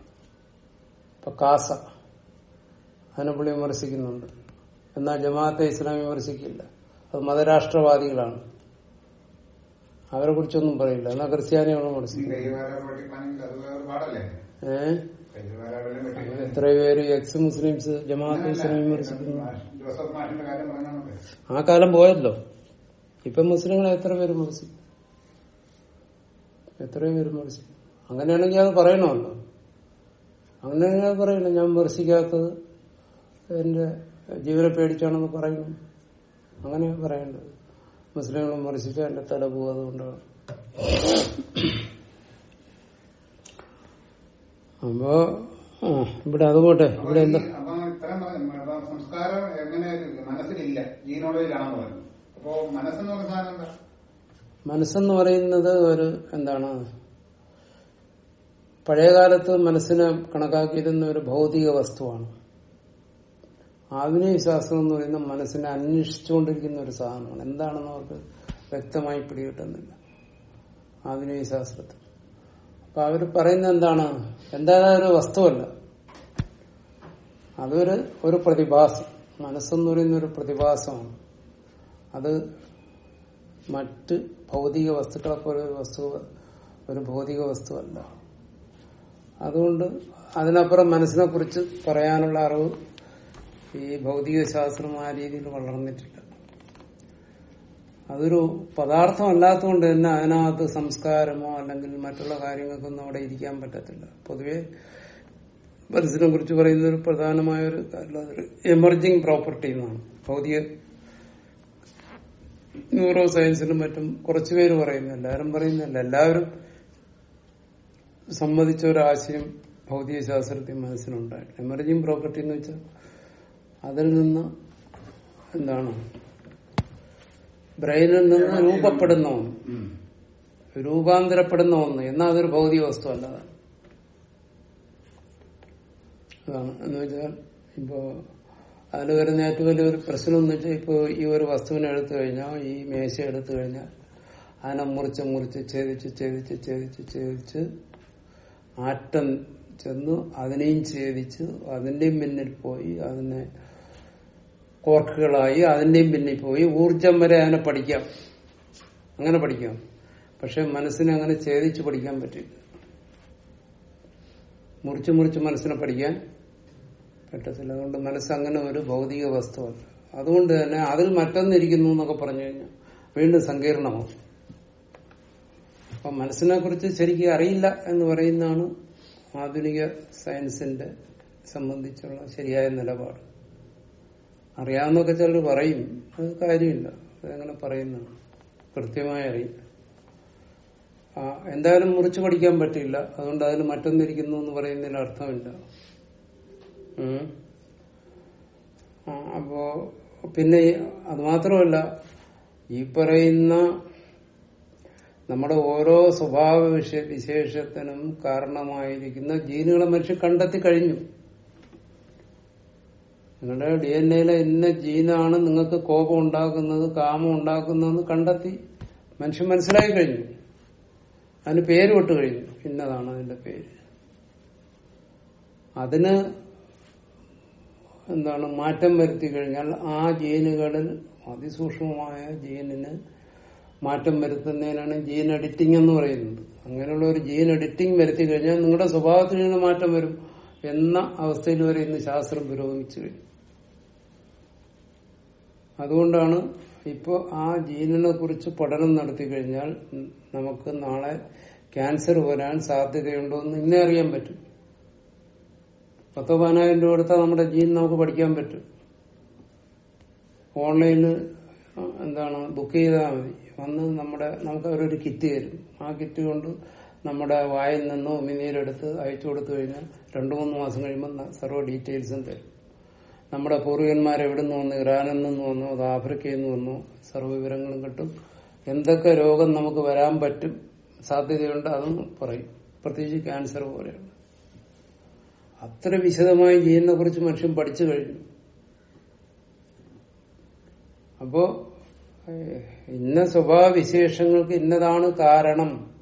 ഇപ്പൊ കാസ അതിനെ പുള്ളി വിമർശിക്കുന്നുണ്ട്. എന്നാൽ ജമാഅത്തെ ഇസ്ലാം വിമർശിക്കില്ല. അത് മതരാഷ്ട്രവാദികളാണ്. അവരെ കുറിച്ചൊന്നും പറയില്ല. എന്നാ ക്രിസ്ത്യാനികളെ വിമർശിക്കും ഏഹ് എത്ര പേര് എക്സ് മുസ്ലിംസ് ജമാഅത്ത് മുസ്ലിം വിമർശിക്കുന്നു ആ കാലം പോയല്ലോ. ഇപ്പൊ മുസ്ലിങ്ങളെ എത്ര പേര് വിമർശിക്കും എത്ര പേര് വിമർശിക്കും അങ്ങനെയാണെങ്കിൽ അത് പറയണമല്ലോ. അങ്ങനെയാണെങ്കിൽ അത് പറയണം ഞാൻ വിമർശിക്കാത്തത് എന്റെ ജീവനെ പേടിച്ചാണെന്ന് പറയുന്നു അങ്ങനെ പറയേണ്ടത്. മുസ്ലിങ്ങൾ വിമർശിച്ചാൽ എന്റെ തല പോകും അതുകൊണ്ടാണ് അപ്പോ ഇവിടെ അതുപോട്ടെ ഇവിടെ എന്താ? സംസ്കാരം എങ്ങനെ മനസ്സിലില്ല. അപ്പൊ മനസ്സെന്ന് പറഞ്ഞ സാധനം എന്താ? മനസ്സെന്ന് പറയുന്നത് ഒരു എന്താണ്? പഴയകാലത്ത് മനസ്സിനെ കണക്കാക്കിയിരുന്ന ഒരു ഭൗതിക വസ്തുവാണ്. ആധുനിക ശാസ്ത്രം എന്ന് പറയുന്ന മനസ്സിനെ അന്വേഷിച്ചുകൊണ്ടിരിക്കുന്ന ഒരു സാധനമാണ്. എന്താണെന്ന് അവർക്ക് വ്യക്തമായി പിടികിട്ടുന്നില്ല. ആധുനിക ശാസ്ത്രത്തിൽ അപ്പൊ അവർ പറയുന്നത് എന്താണ്? എന്തായാലും ഒരു വസ്തുവല്ല. അതൊരു ഒരു പ്രതിഭാസം. മനസ്സെന്ന് പറയുന്ന ഒരു പ്രതിഭാസമാണ്. അത് മറ്റ് ഭൗതിക വസ്തുക്കളെ പോലെ ഒരു വസ്തു ഒരു ഭൗതിക വസ്തുവല്ല. അതുകൊണ്ട് അതിനപ്പുറം മനസ്സിനെ കുറിച്ച് പറയാനുള്ള അറിവ് ഈ ഭൗതിക ശാസ്ത്രം ആ രീതിയിൽ വളർന്നിട്ടില്ല. അതൊരു പദാർത്ഥമല്ലാത്തതുകൊണ്ട് തന്നെ അതിനകത്ത് സംസ്കാരമോ അല്ലെങ്കിൽ മറ്റുള്ള കാര്യങ്ങൾക്കൊന്നും അവിടെ ഇരിക്കാൻ പറ്റത്തില്ല. പൊതുവെ മനസ്സിനെ കുറിച്ച് പറയുന്ന ഒരു പ്രധാനമായ ഒരു എമർജിങ് പ്രോപ്പർട്ടി എന്നാണ്. ഭൗതിക ന്യൂറോ സയൻസിലും മറ്റും കുറച്ചുപേര് പറയുന്നു. എല്ലാവരും പറയുന്നില്ല എല്ലാവരും സമ്മതിച്ച ഒരു ആശയം ഭൗതിക ശാസ്ത്രത്തിൽ മനസ്സിലുണ്ടായി. എമർജിങ് പ്രോപ്പർട്ടി എന്ന് വെച്ചാൽ അതിൽ നിന്ന് എന്താണ് ബ്രെയിനിൽ നിന്ന് രൂപപ്പെടുന്ന? ഒന്ന് രൂപാന്തരപ്പെടുന്ന ഒന്ന് എന്നാൽ അതൊരു ഭൗതിക വസ്തു അല്ലാതെ. അതാണ്. എന്ന് വെച്ചാൽ ഇപ്പോ അതിൽ വരുന്ന ഏറ്റവും വലിയൊരു പ്രശ്നം എന്ന് വെച്ചാൽ ഇപ്പോ ഈ ഒരു വസ്തുവിനെ എടുത്തു കഴിഞ്ഞാൽ ഈ മേശ എടുത്തു കഴിഞ്ഞാൽ അതിനെ മുറിച്ച് മുറിച്ച് ഛേദിച്ച് ഛേദിച്ച് ഛേദിച്ച് ഛേദിച്ച് ആറ്റം ചെന്നു അതിനെയും ഛേദിച്ച് അതിന്റെയും മുന്നിൽ പോയി അതിനെ കോർക്കുകളായി അതിന്റെയും പിന്നിൽ പോയി. ഊർജം വരെ അതിനെ പഠിക്കാം. അങ്ങനെ പഠിക്കാം. പക്ഷെ മനസ്സിനെ അങ്ങനെ ഛേദിച്ച് പഠിക്കാൻ പറ്റില്ല. മുറിച്ച് മുറിച്ച് മനസ്സിനെ പഠിക്കാൻ പറ്റത്തില്ല. അതുകൊണ്ട് മനസ്സ് അങ്ങനെ ഒരു ഭൗതിക വസ്തുവല്ല. അതുകൊണ്ട് തന്നെ അതിൽ മറ്റൊന്നിരിക്കുന്നു എന്നൊക്കെ പറഞ്ഞു കഴിഞ്ഞാൽ വീണ്ടും സങ്കീർണമാവും. അപ്പൊ മനസ്സിനെ കുറിച്ച് ശരിക്കും അറിയില്ല എന്ന് പറയുന്നതാണ് ആധുനിക സയൻസിന്റെ സംബന്ധിച്ചുള്ള ശരിയായ നിലപാട്. അറിയാവുന്നൊക്കെ ചിലർ പറയും. അത് കാര്യമില്ല. അതങ്ങനെ പറയുന്നു കൃത്യമായി അറിയില്ല ആ, എന്തായാലും മുറിച്ച് പഠിക്കാൻ പറ്റില്ല അതുകൊണ്ട് അതിന് മറ്റൊന്നിരിക്കുന്നു എന്ന് പറയുന്നതിൽ അർത്ഥമില്ല. അപ്പോ പിന്നെ അത് മാത്രമല്ല ഈ പറയുന്ന നമ്മുടെ ഓരോ സ്വഭാവ വിശ- വിശേഷത്തിനും കാരണമായിരിക്കുന്ന ജീനുകളെ മനുഷ്യൻ കണ്ടെത്തി കഴിഞ്ഞു. നിങ്ങളുടെ ഡി എൻ എയിലെ ഇന്ന ജീനാണ് നിങ്ങൾക്ക് കോപം ഉണ്ടാക്കുന്നത് കാമം ഉണ്ടാക്കുന്നതെന്ന് കണ്ടെത്തി മനുഷ്യൻ മനസ്സിലാക്കി കഴിഞ്ഞു. അതിന് പേര് വിട്ട് കഴിഞ്ഞു. ഇന്നതാണ് അതിന്റെ പേര്. അതിന് എന്താണ് മാറ്റം വരുത്തി കഴിഞ്ഞാൽ ആ ജീനുകളിൽ അതിസൂക്ഷ്മമായ ജീനിന് മാറ്റം വരുത്തുന്നതിനാണ് ജീൻ എഡിറ്റിംഗ് എന്ന് പറയുന്നത്. അങ്ങനെയുള്ള ഒരു ജീൻ എഡിറ്റിംഗ് വരുത്തി കഴിഞ്ഞാൽ നിങ്ങളുടെ സ്വഭാവത്തിൽ നിന്ന് മാറ്റം വരും എന്ന അവസ്ഥയിൽ വരെ ഇന്ന് ശാസ്ത്രം പുരോഗമിച്ചു കഴിഞ്ഞു. അതുകൊണ്ടാണ് ഇപ്പോൾ ആ ജീനിനെ കുറിച്ച് പഠനം നടത്തി കഴിഞ്ഞാൽ നമുക്ക് നാളെ ക്യാൻസർ വരാൻ സാധ്യതയുണ്ടോ എന്ന് ഇന്നേ അറിയാൻ പറ്റും. പത്തോ പതിനായിരം രൂപ കൊടുത്താൽ നമ്മുടെ ജീൻ നമുക്ക് പഠിക്കാൻ പറ്റും. ഓൺലൈനിൽ എന്താണ് ബുക്ക് ചെയ്താൽ മതി. വന്ന് നമ്മുടെ നമുക്ക് അവരൊരു കിറ്റ് തരും. ആ കിറ്റ് കൊണ്ട് നമ്മുടെ വായിൽ നിന്നോ ഉമിനീരെടുത്ത് അയച്ചു കൊടുത്തു കഴിഞ്ഞാൽ രണ്ടു മൂന്ന് മാസം കഴിയുമ്പോൾ സർവ ഡീറ്റെയിൽസും തരും. നമ്മുടെ പൂർവികന്മാർ എവിടെ നിന്ന് വന്നു? ഇറാനിൽ നിന്ന് വന്നു അത് ആഫ്രിക്കയിൽ നിന്ന് വന്നു? സർവ വിവരങ്ങളും കിട്ടും. എന്തൊക്കെ രോഗം നമുക്ക് വരാൻ പറ്റും സാധ്യതയുണ്ട് അതും പറയും. പ്രത്യേകിച്ച് ക്യാൻസർ പോലെയാണ്. അത്ര വിശദമായി ജീവനെ കുറിച്ച് മനുഷ്യൻ പഠിച്ചു കഴിഞ്ഞു. അപ്പോ ഇന്ന സ്വഭാവ വിശേഷങ്ങൾക്ക് ഇന്നതാണ് കാരണം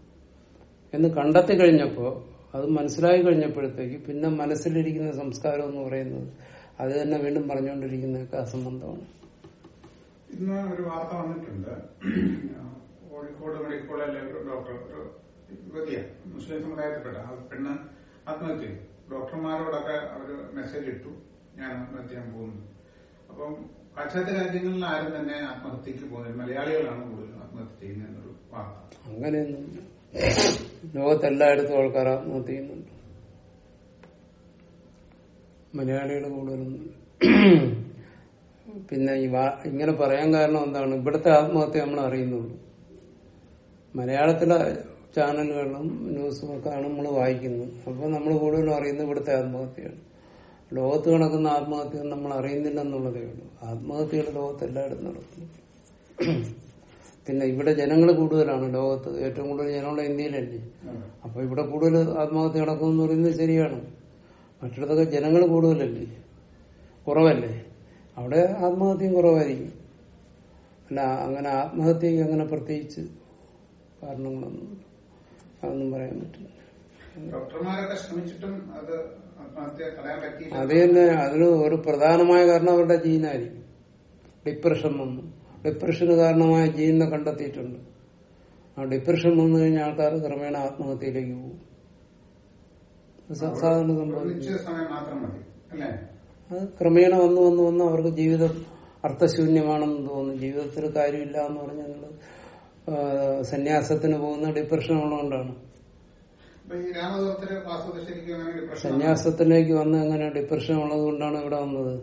എന്ന് കണ്ടെത്തി കഴിഞ്ഞപ്പോ അത് മനസ്സിലായി കഴിഞ്ഞപ്പോഴത്തേക്ക് പിന്നെ മനസ്സിലിരിക്കുന്ന സംസ്കാരം എന്ന് പറയുന്നത് അത് തന്നെ വീണ്ടും പറഞ്ഞുകൊണ്ടിരിക്കുന്നതൊക്കെ അസംബന്ധമാണ്. ഇന്ന് ഒരു വാർത്ത വന്നിട്ടുണ്ട്. കോഴിക്കോട് മെഡിക്കൽ കോളേജിലെ ഒരു ഡോക്ടർ ഒരു യുവതിയ മുസ്ലിം സമുദായത്തിൽപ്പെട്ട ആ പെണ്ണ് ആത്മഹത്യ ഡോക്ടർമാരോടൊക്കെ അവർ മെസ്സേജ് ഇട്ടു. ഞാൻ ആത്മഹത്യ ചെയ്യാൻ പോകുന്നു. അപ്പം പാശ്ചാത്യ രാജ്യങ്ങളിൽ ആരും തന്നെ ആത്മഹത്യക്ക് പോകുന്നത് മലയാളികളാണ് കൂടുതലും ആത്മഹത്യ ചെയ്യുന്നതെന്നൊരു വാർത്ത. അങ്ങനെയൊന്നും ലോകത്തെല്ലായിടത്തും ആൾക്കാർ ആത്മഹത്യ ചെയ്യുന്നുണ്ട്. മലയാളികൾ കൂടുതലും പിന്നെ ഈ വാ ഇങ്ങനെ പറയാൻ കാരണം എന്താണ്? ഇവിടുത്തെ ആത്മഹത്യ നമ്മൾ അറിയുന്നുള്ളൂ. മലയാളത്തിലെ ചാനലുകളും ന്യൂസും ഒക്കെയാണ് നമ്മൾ വായിക്കുന്നത്. അപ്പൊ നമ്മൾ കൂടുതലും അറിയുന്നത് ഇവിടുത്തെ ആത്മഹത്യയാണ്. ലോകത്ത് നടക്കുന്ന ആത്മഹത്യ നമ്മൾ അറിയുന്നില്ല എന്നുള്ളതേ ഉള്ളൂ. ആത്മഹത്യകൾ ലോകത്ത് എല്ലായിടത്തും നടക്കുന്നു. പിന്നെ ഇവിടെ ജനങ്ങൾ കൂടുതലാണ് ലോകത്ത്. ഏറ്റവും കൂടുതൽ ജനമുള്ള ഇന്ത്യയിലല്ലേ? അപ്പൊ ഇവിടെ കൂടുതൽ ആത്മഹത്യ നടക്കുമെന്ന് പറയുന്നത് ശരിയാണ്. മറ്റിടത്തൊക്കെ ജനങ്ങൾ കൂടുതലല്ലേ? കുറവല്ലേ? അവിടെ ആത്മഹത്യയും കുറവായിരിക്കും. അല്ല അങ്ങനെ ആത്മഹത്യക്ക് അങ്ങനെ പ്രത്യേകിച്ച് കാരണങ്ങളൊന്നും അതൊന്നും പറയാൻ പറ്റില്ല. ഡോക്ടർമാരൊക്കെ ശ്രമിച്ചിട്ടും അത് തന്നെ അതിന് ഒരു പ്രധാനമായ കാരണം അവരുടെ ജീനായിരിക്കും. ഡിപ്രഷൻ വന്നു. ഡിപ്രഷന് കാരണമായ ജീനിനെ കണ്ടെത്തിയിട്ടുണ്ട്. ആ ഡിപ്രഷൻ വന്നു കഴിഞ്ഞാൽ ആൾക്കാർ ക്രമേണ ആത്മഹത്യയിലേക്ക് പോകും. സാധാരണ സംഭവിക്കും. ക്രമേണ വന്നു വന്നു വന്ന് അവർക്ക് ജീവിതം അർത്ഥശൂന്യമാണെന്ന് തോന്നുന്നു. ജീവിതത്തിൽ കാര്യമില്ല എന്ന് പറഞ്ഞാൽ സന്യാസത്തിന് പോകുന്ന ഡിപ്രഷൻ ഉള്ളതുകൊണ്ടാണ്. സന്യാസത്തിലേക്ക് വന്ന് അങ്ങനെ ഡിപ്രഷൻ ഉള്ളത് കൊണ്ടാണ് ഇവിടെ വന്നത്.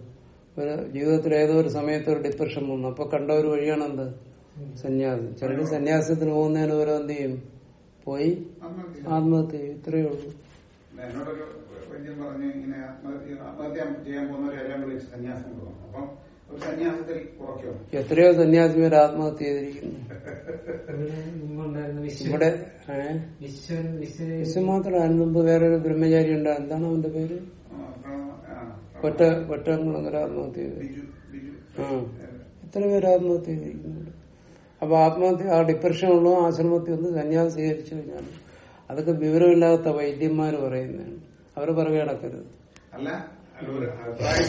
ഒരു ജീവിതത്തിൽ ഏതോ ഒരു സമയത്ത് ഒരു ഡിപ്രഷൻ വന്നു. അപ്പൊ കണ്ട ഒരു വഴിയാണ് എന്ത് സന്യാസം. ചിലര് സന്യാസത്തിന് പോകുന്നതിന് ഓരോ എന്ത് ചെയ്യും? പോയി ആത്മഹത്യ ഇത്രയേ ഉള്ളൂ. എന്നോടൊരു വൈദ്യൻ പറഞ്ഞു ഇങ്ങനെ ആത്മഹത്യ ആത്മഹത്യ ചെയ്യാൻ പോകുന്നവരെല്ലാം വിളിച്ച് സന്യാസം കൊടുക്കണം. അപ്പം ഒരു സന്യാസത്തിൽ കുറയ്ക്കണം എത്രയോ സന്യാസിമാർ ആത്മഹത്യ ചെയ്തിരിക്കുന്നു. ഇവിടെ വിശ്വ അതിന് മുമ്പ് വേറൊരു ബ്രഹ്മചാരി ഉണ്ട്. എന്താണ് അവന്റെ പേര്? ഒറ്റ ഒറ്റങ്ങളങ്ങനെ ആത്മഹത്യ ചെയ്തു. ആ. എത്ര പേര് ആത്മഹത്യ ചെയ്തിരിക്കുന്നുണ്ട്? അപ്പൊ ആത്മഹത്യ ആ ഡിപ്രഷൻ ഉള്ളതും ആശ്രമത്തിൽ ഒന്ന് സന്യാസം സ്വീകരിച്ചു കഴിഞ്ഞാൽ അതൊക്കെ വിവരമില്ലാത്ത വൈദ്യന്മാർ പറയുന്നതാണ്. അവർ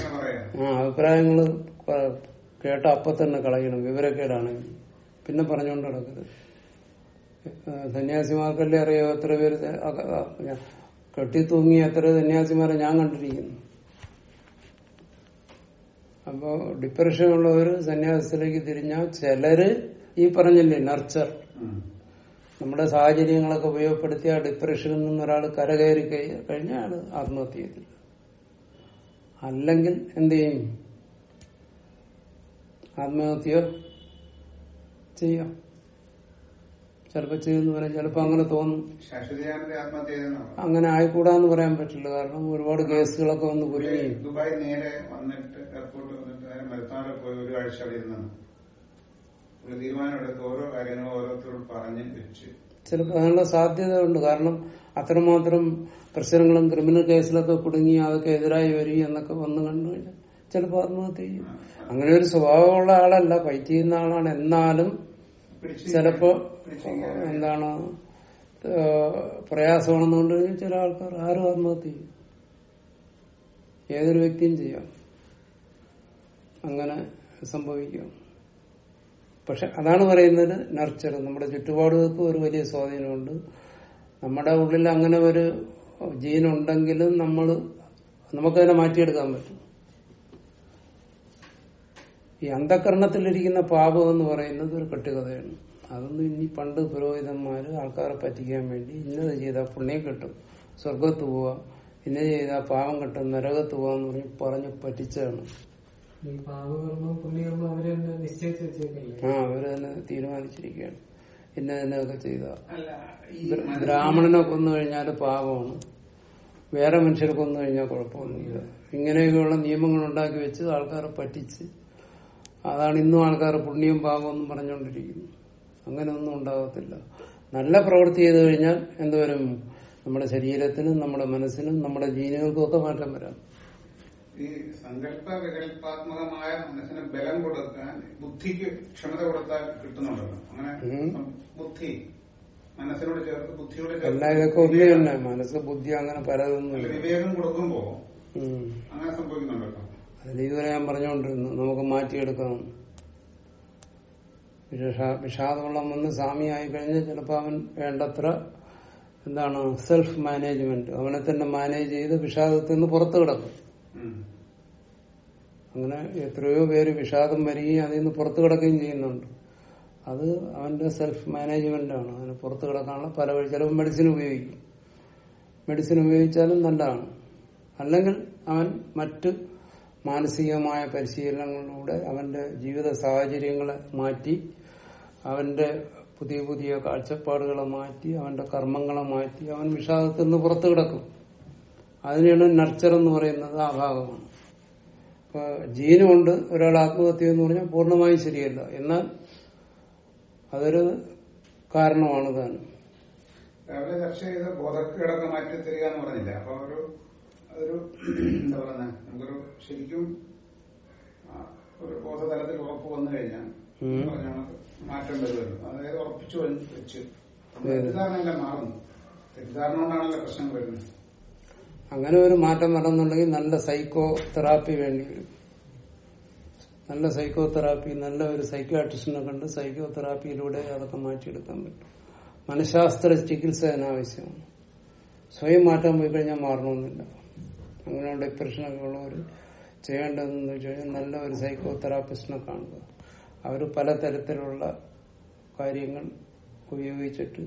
എന്ന് പറയാം. ആ അഭിപ്രായങ്ങൾ കേട്ട അപ്പൊ തന്നെ കളയണം വിവരക്കേടാണെങ്കിൽ പിന്നെ പറഞ്ഞുകൊണ്ട് നടക്കരുത്. സന്യാസിമാർക്കല്ലേ അറിയോ എത്ര പേര് സ- അക- ആ, ഞാൻ കെട്ടി തൂങ്ങി എത്ര സന്യാസിമാരെ ഞാൻ കണ്ടിരിക്കുന്നു. അപ്പോ ഡിപ്രഷൻ ഉള്ളവര് സന്യാസത്തിലേക്ക് തിരിഞ്ഞ ചിലര് ഈ പറഞ്ഞില്ലേ നർച്ചർ. നമ്മുടെ സാഹചര്യങ്ങളൊക്കെ ഉപയോഗപ്പെടുത്തി ആ ഡിപ്രഷനിൽ നിന്ന് ഒരാൾ കരകയറി കഴി- കഴിഞ്ഞാൽ ആൾ ആത്മഹത്യ ചെയ്തില്ല അല്ലെങ്കിൽ എന്ത് ചെയ്യും? ആത്മഹത്യ ചെയ്യാം. ചിലപ്പോ ചെയ്യുന്ന പറയാം ചിലപ്പോ അങ്ങനെ തോന്നും. അങ്ങനെ ആയിക്കൂടാന്ന് പറയാൻ പറ്റില്ല. കാരണം ഒരുപാട് കേസുകളൊക്കെ വന്ന് കുരുങ്ങി. ദുബായ് നേരെ വന്നിട്ട് എയർപോർട്ടിൽ വന്നിട്ട് പോയി ഒരു ആഴ്ച പുള്ളി തീരുമാനമെടുത്ത് ഓരോ കാര്യങ്ങളും ഓരോരുത്തരോട് പറഞ്ഞ് വെച്ച്. ചിലപ്പോൾ അതിനുള്ള സാധ്യത ഉണ്ട് കാരണം അത്രമാത്രം പ്രശ്നങ്ങളും ക്രിമിനൽ കേസിലൊക്കെ കുടുങ്ങി അതൊക്കെ എതിരായി വരിക എന്നൊക്കെ വന്നു കണ്ടു കഴിഞ്ഞാൽ ചിലപ്പോൾ ആത്മഹത്യ ചെയ്യും. അങ്ങനെ ഒരു സ്വഭാവമുള്ള ആളല്ല. ഫൈറ്റ് ചെയ്യുന്ന ആളാണ്. എന്നാലും ചിലപ്പോ എന്താണ് പ്രയാസമാണെന്നുകൊണ്ട് പ്രയാസമാണെന്ന് കൊണ്ട് കഴിഞ്ഞാൽ ചില ആൾക്കാർ ആരും ആത്മഹത്യ ചെയ്യും. ഏതൊരു വ്യക്തിയും ചെയ്യാം. അങ്ങനെ സംഭവിക്കാം. പക്ഷെ അതാണ് പറയുന്നത് നർച്ചർ നമ്മുടെ ചുറ്റുപാടുകൾക്ക് ഒരു വലിയ സ്വാധീനമുണ്ട്. നമ്മുടെ ഉള്ളിൽ അങ്ങനെ ഒരു ജീൻ ഉണ്ടെങ്കിലും നമ്മൾ നമുക്കതിനെ മാറ്റിയെടുക്കാൻ പറ്റും. ഈ അന്ധകരണത്തിലിരിക്കുന്ന പാപം എന്ന് പറയുന്നത് ഒരു കെട്ടുകഥയാണ്. അതൊന്നും ഇനി പണ്ട് പുരോഹിതന്മാര് ആൾക്കാരെ പറ്റിക്കാൻ വേണ്ടി ഇന്നത് ചെയ്താൽ പുണ്യം കിട്ടും സ്വർഗത്ത് പോവാം. ഇന്നത് ചെയ്താൽ പാവം കിട്ടും നരകത്ത് പോവാന്ന് പറഞ്ഞ് പറഞ്ഞ് പറ്റിച്ചതാണ്. ആ അവർ തന്നെ തീരുമാനിച്ചിരിക്കുകയാണ്. ഇന്ന ഇന്നൊക്കെ ചെയ്ത. അല്ല ഈ ബ്രാഹ്മണനെ കൊന്നു കഴിഞ്ഞാൽ പാപമാണ്. വേറെ മനുഷ്യരെ കൊന്നു കഴിഞ്ഞാൽ കുഴപ്പമൊന്നുമില്ല. ഇങ്ങനെയൊക്കെയുള്ള നിയമങ്ങൾ ഉണ്ടാക്കി വെച്ച് ആൾക്കാരെ പറ്റിച്ച് അതാണ് ഇന്നും ആൾക്കാർ പുണ്യം പാപം എന്നും പറഞ്ഞുകൊണ്ടിരിക്കുന്നു. അങ്ങനെ ഒന്നും ഉണ്ടാകത്തില്ല നല്ല പ്രവൃത്തി ചെയ്തു കഴിഞ്ഞാൽ എന്തുവരും നമ്മുടെ ശരീരത്തിനും നമ്മുടെ മനസ്സിനും നമ്മുടെ ജീനുകൾക്കും ഒക്കെ മാറ്റം വരാം. ഈ സങ്കല്പ വികല്പാത്മകമായ മനസ്സിന് ബലം കൊടുക്കാൻ ബുദ്ധിക്ക് ക്ഷമത കൊടുത്താൽ കിട്ടുന്നുണ്ടല്ലോ. അങ്ങനെ ബുദ്ധി. മനസ്സിനോട് ചേർത്ത് ബുദ്ധിയോട് ചേർത്ത് ഇതൊക്കെ ഒന്ന് തന്നെ മനസ്സ് ബുദ്ധി അങ്ങനെ പലതൊന്നും വിവേകം കൊടുക്കുമ്പോ അങ്ങനെ സംഭവിക്കുന്നുണ്ടല്ലോ. അതിൽ ഇതുവരെ ഞാൻ പറഞ്ഞുകൊണ്ടിരുന്നു നമുക്ക് മാറ്റിയെടുക്കാം വിഷ- വിഷാദവെള്ളം വന്ന് സ്വാമിയായി കഴിഞ്ഞാൽ ചിലപ്പോൾ അവൻ വേണ്ടത്ര എന്താണ് സെൽഫ് മാനേജ്മെന്റ് അവനെ തന്നെ മാനേജ് ചെയ്ത് വിഷാദത്തിൽ നിന്ന് പുറത്തു കിടക്കും. അങ്ങനെ എത്രയോ പേര് വിഷാദം വരികയും അതിൽ നിന്ന് പുറത്തു കിടക്കുകയും ചെയ്യുന്നുണ്ട്. അത് അവന്റെ സെൽഫ് മാനേജ്മെന്റാണ് അതിന് പുറത്തു കിടക്കാനുള്ള പല വഴി ചിലപ്പോൾ മെഡിസിൻ ഉപയോഗിക്കും. മെഡിസിൻ ഉപയോഗിച്ചാലും നല്ലതാണ്. അല്ലെങ്കിൽ അവൻ മറ്റ് മാനസികമായ പരിശീലനങ്ങളിലൂടെ അവന്റെ ജീവിത സാഹചര്യങ്ങളെ മാറ്റി അവന്റെ പുതിയ പുതിയ കാഴ്ചപ്പാടുകളെ മാറ്റി അവന്റെ കർമ്മങ്ങളെ മാറ്റി അവൻ വിഷാദത്തിൽ നിന്ന് പുറത്തു കിടക്കും. അതിനെയാണ് നർച്ചർ എന്ന് പറയുന്നത് ആ ഭാഗമാണ് ഇപ്പൊ ജീന് ഒരാൾ ആത്മഹത്യ എന്ന് പറഞ്ഞാൽ പൂർണമായും ശരിയല്ല. എന്നാൽ അതൊരു കാരണമാണ് താനും രാവിലെ ചർച്ച ചെയ്ത് ബോധക്കേടൊക്കെ മാറ്റി തരിക എന്ന് പറഞ്ഞില്ല? അപ്പൊ ഒരു ഒരു എന്താ പറയുന്നത് നമുക്കൊരു ശരിക്കും ഒരു ബോധതലത്തിൽ ഉറപ്പ് വന്നു കഴിഞ്ഞാൽ മാറ്റം വരുമല്ലോ അതായത് ഉറപ്പിച്ചു വെച്ച് തെറ്റിദ്ധാരണയെല്ലാം മാറുന്നു. തെറ്റിദ്ധാരണ കൊണ്ടാണല്ലോ പ്രശ്നം വരുന്നത്. അങ്ങനെ ഒരു മാറ്റം വരണമെന്നുണ്ടെങ്കിൽ നല്ല സൈക്കോ തെറാപ്പി വേണ്ടി വരും. നല്ല സൈക്കോ തെറാപ്പി നല്ല ഒരു സൈക്കോട്രിസ്റ്റിനെ കണ്ട് സൈക്കോ തെറാപ്പിയിലൂടെ അതൊക്കെ മാറ്റിയെടുക്കാൻ പറ്റും. മനഃശാസ്ത്ര ചികിത്സ അതിനാവശ്യമാണ് സ്വയം മാറ്റാൻ പോയി കഴിഞ്ഞാൽ മാറണമെന്നില്ല. അങ്ങനെ ഡിപ്രഷനൊക്കെ ഉള്ളവർ ചെയ്യേണ്ടതെന്ന് വെച്ച് കഴിഞ്ഞാൽ നല്ല ഒരു സൈക്കോ തെറാപ്പിസ്റ്റിനെ കാണുക. അവർ പലതരത്തിലുള്ള കാര്യങ്ങൾ ഉപയോഗിച്ചിട്ട്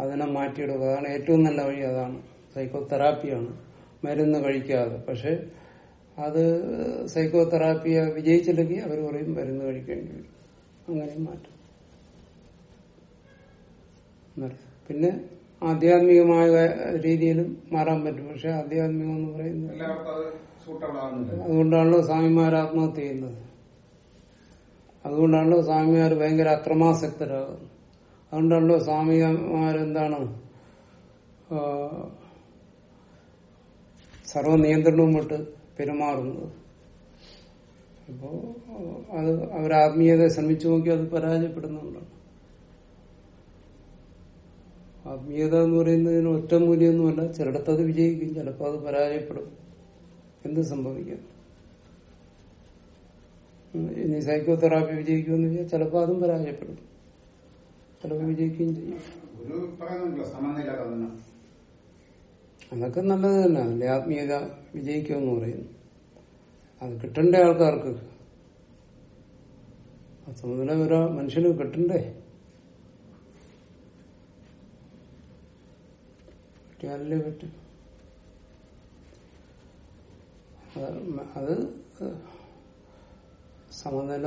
അതിനെ മാറ്റിയെടുക്കുക. അതാണ് ഏറ്റവും നല്ല വഴി. അതാണ് സൈക്കോ തെറാപ്പിയാണ് മരുന്ന് കഴിക്കാതെ. പക്ഷെ അത് സൈക്കോ തെറാപ്പിയ വിജയിച്ചില്ലെങ്കിൽ അവർ പറയും മരുന്ന് കഴിക്കേണ്ടി വരും. അങ്ങനെയും മാറ്റും. പിന്നെ ആധ്യാത്മികമായ രീതിയിലും മാറാൻ പറ്റും. പക്ഷെ ആധ്യാത്മികം എന്ന് പറയുന്നത് അതുകൊണ്ടാണല്ലോ സ്വാമിമാർ ആത്മഹത്യ ചെയ്യുന്നത്. അതുകൊണ്ടാണല്ലോ സ്വാമിമാർ ഭയങ്കര അക്രമാസക്തരാകുന്നത്. അതുകൊണ്ടാണല്ലോ സ്വാമിമാരെന്താണ് ആ, സർവനിയന്ത്രണവും വിട്ട് പെരുമാറുന്നത്. അപ്പോ അത് അവർ ആത്മീയത ശ്രമിച്ചു നോക്കി അത് പരാജയപ്പെടുന്നുണ്ട്. ആത്മീയത എന്ന് പറയുന്നതിന് ഒറ്റ മൂല്യമൊന്നുമല്ല ചിലടത്ത് അത് വിജയിക്കും ചിലപ്പോൾ അത് പരാജയപ്പെടും. എന്ത് സംഭവിക്കാം? ഇനി സൈക്കോ തെറാപ്പി വിജയിക്കുമെന്ന് വെച്ചാൽ ചിലപ്പോൾ അതും പരാജയപ്പെടും. ചിലപ്പോൾ വിജയിക്കുകയും ചെയ്യും ഒരു പറയുന്നുണ്ടല്ലോ സമനില തന്നെ അതൊക്കെ നല്ലത് തന്നെ അതിന്റെ ആത്മീയത വിജയിക്കുമെന്ന് പറയുന്നു. അത് കിട്ടണ്ടേ ആൾക്കാർക്ക്? ആ ഓരോ മനുഷ്യന് കിട്ടണ്ടേ? കിട്ടിയാലല്ലേ പറ്റും. അത് സമനില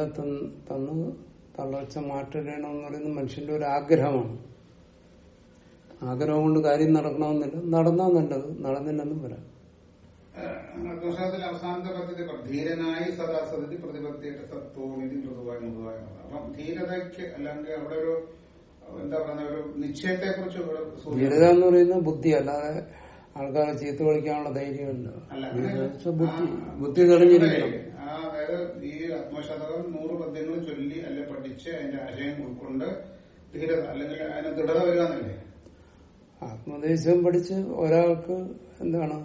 തന്ന് തളർച്ച മാറ്റിടണമെന്ന് പറയുന്നത് മനുഷ്യന്റെ ഒരു ആഗ്രഹമാണ്. ആഗ്രഹം കൊണ്ട് കാര്യം നടക്കണമെന്നില്ല. നടന്നാ നല്ലത് നടന്നില്ലെന്നും വരാം. അവസാനത്തെ പദ്ധതി ധീരനായി സദാസതി പ്രതിപത്തിയുടെ സത്വനിധി മൃദുവായി മൃദുവായി അപ്പം ധീരതയ്ക്ക് അല്ലെങ്കിൽ അവിടെ ഒരു എന്താ പറയുന്ന ഒരു നിശ്ചയത്തെ കുറിച്ച് ധീരത എന്ന് പറയുന്നത് ബുദ്ധി അല്ലാതെ ആൾക്കാരെ ചീത്ത വിളിക്കാനുള്ള ധൈര്യമല്ല. ബുദ്ധി. ബുദ്ധി തെളിഞ്ഞിരിക്കണം. അതായത് ഈ ആത്മശതകം നൂറ് പദ്യങ്ങൾ ചൊല്ലി അല്ലെ പഠിച്ച് അതിന്റെ ആശയം ഉൾക്കൊണ്ട് ധീരത അല്ലെങ്കിൽ അതിന് ദൃഢത വരിക എന്നല്ലേ ആത്മദേശം പഠിച്ച് ഒരാൾക്ക് എന്താണ്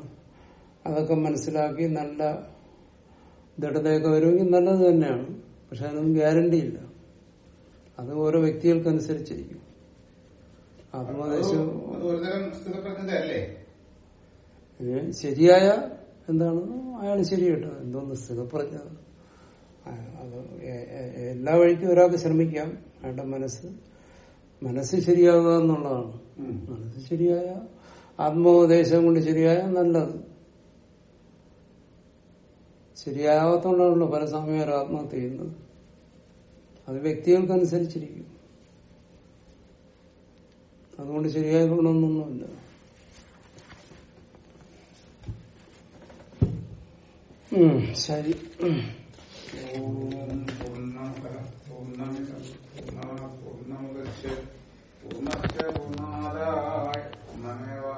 അതൊക്കെ മനസ്സിലാക്കി നല്ല ദൃഢതയൊക്കെ വരുമെങ്കിൽ നല്ലത് തന്നെയാണ്. പക്ഷെ അതിനൊന്നും ഗ്യാരണ്ടി ഇല്ല. അത് ഓരോ വ്യക്തികൾക്കനുസരിച്ചിരിക്കും. ആത്മദേശം സ്ഥിതപ്രജ്ഞത ശരിയായ എന്താണ്? അയാൾ ശരി കേട്ടോ. എന്തോന്ന് സ്ഥിരപ്രജ്ഞ ആ, അത് എല്ലാ വഴിക്കും ഒരാൾക്ക് ശ്രമിക്കാം. അയാളുടെ മനസ്സ് മനസ്സ് ശരിയാവുക എന്നുള്ളതാണ്. മനസ്സ് ശരിയായ ആത്മോപദേശം കൊണ്ട് ശരിയായ നല്ലത്. ശരിയാവാത്തോണ്ടാണല്ലോ പല സമയം ഒരു ആത്മഹത്യ ചെയ്യുന്നത്. അത് വ്യക്തികൾക്കനുസരിച്ചിരിക്കും. അതുകൊണ്ട് ശരിയായ ഗുണമൊന്നൊന്നുമില്ല ശരി. പൂർണ ഗച്ഛ പൂർണശ പൂർണാദായ പൂർണമേവാ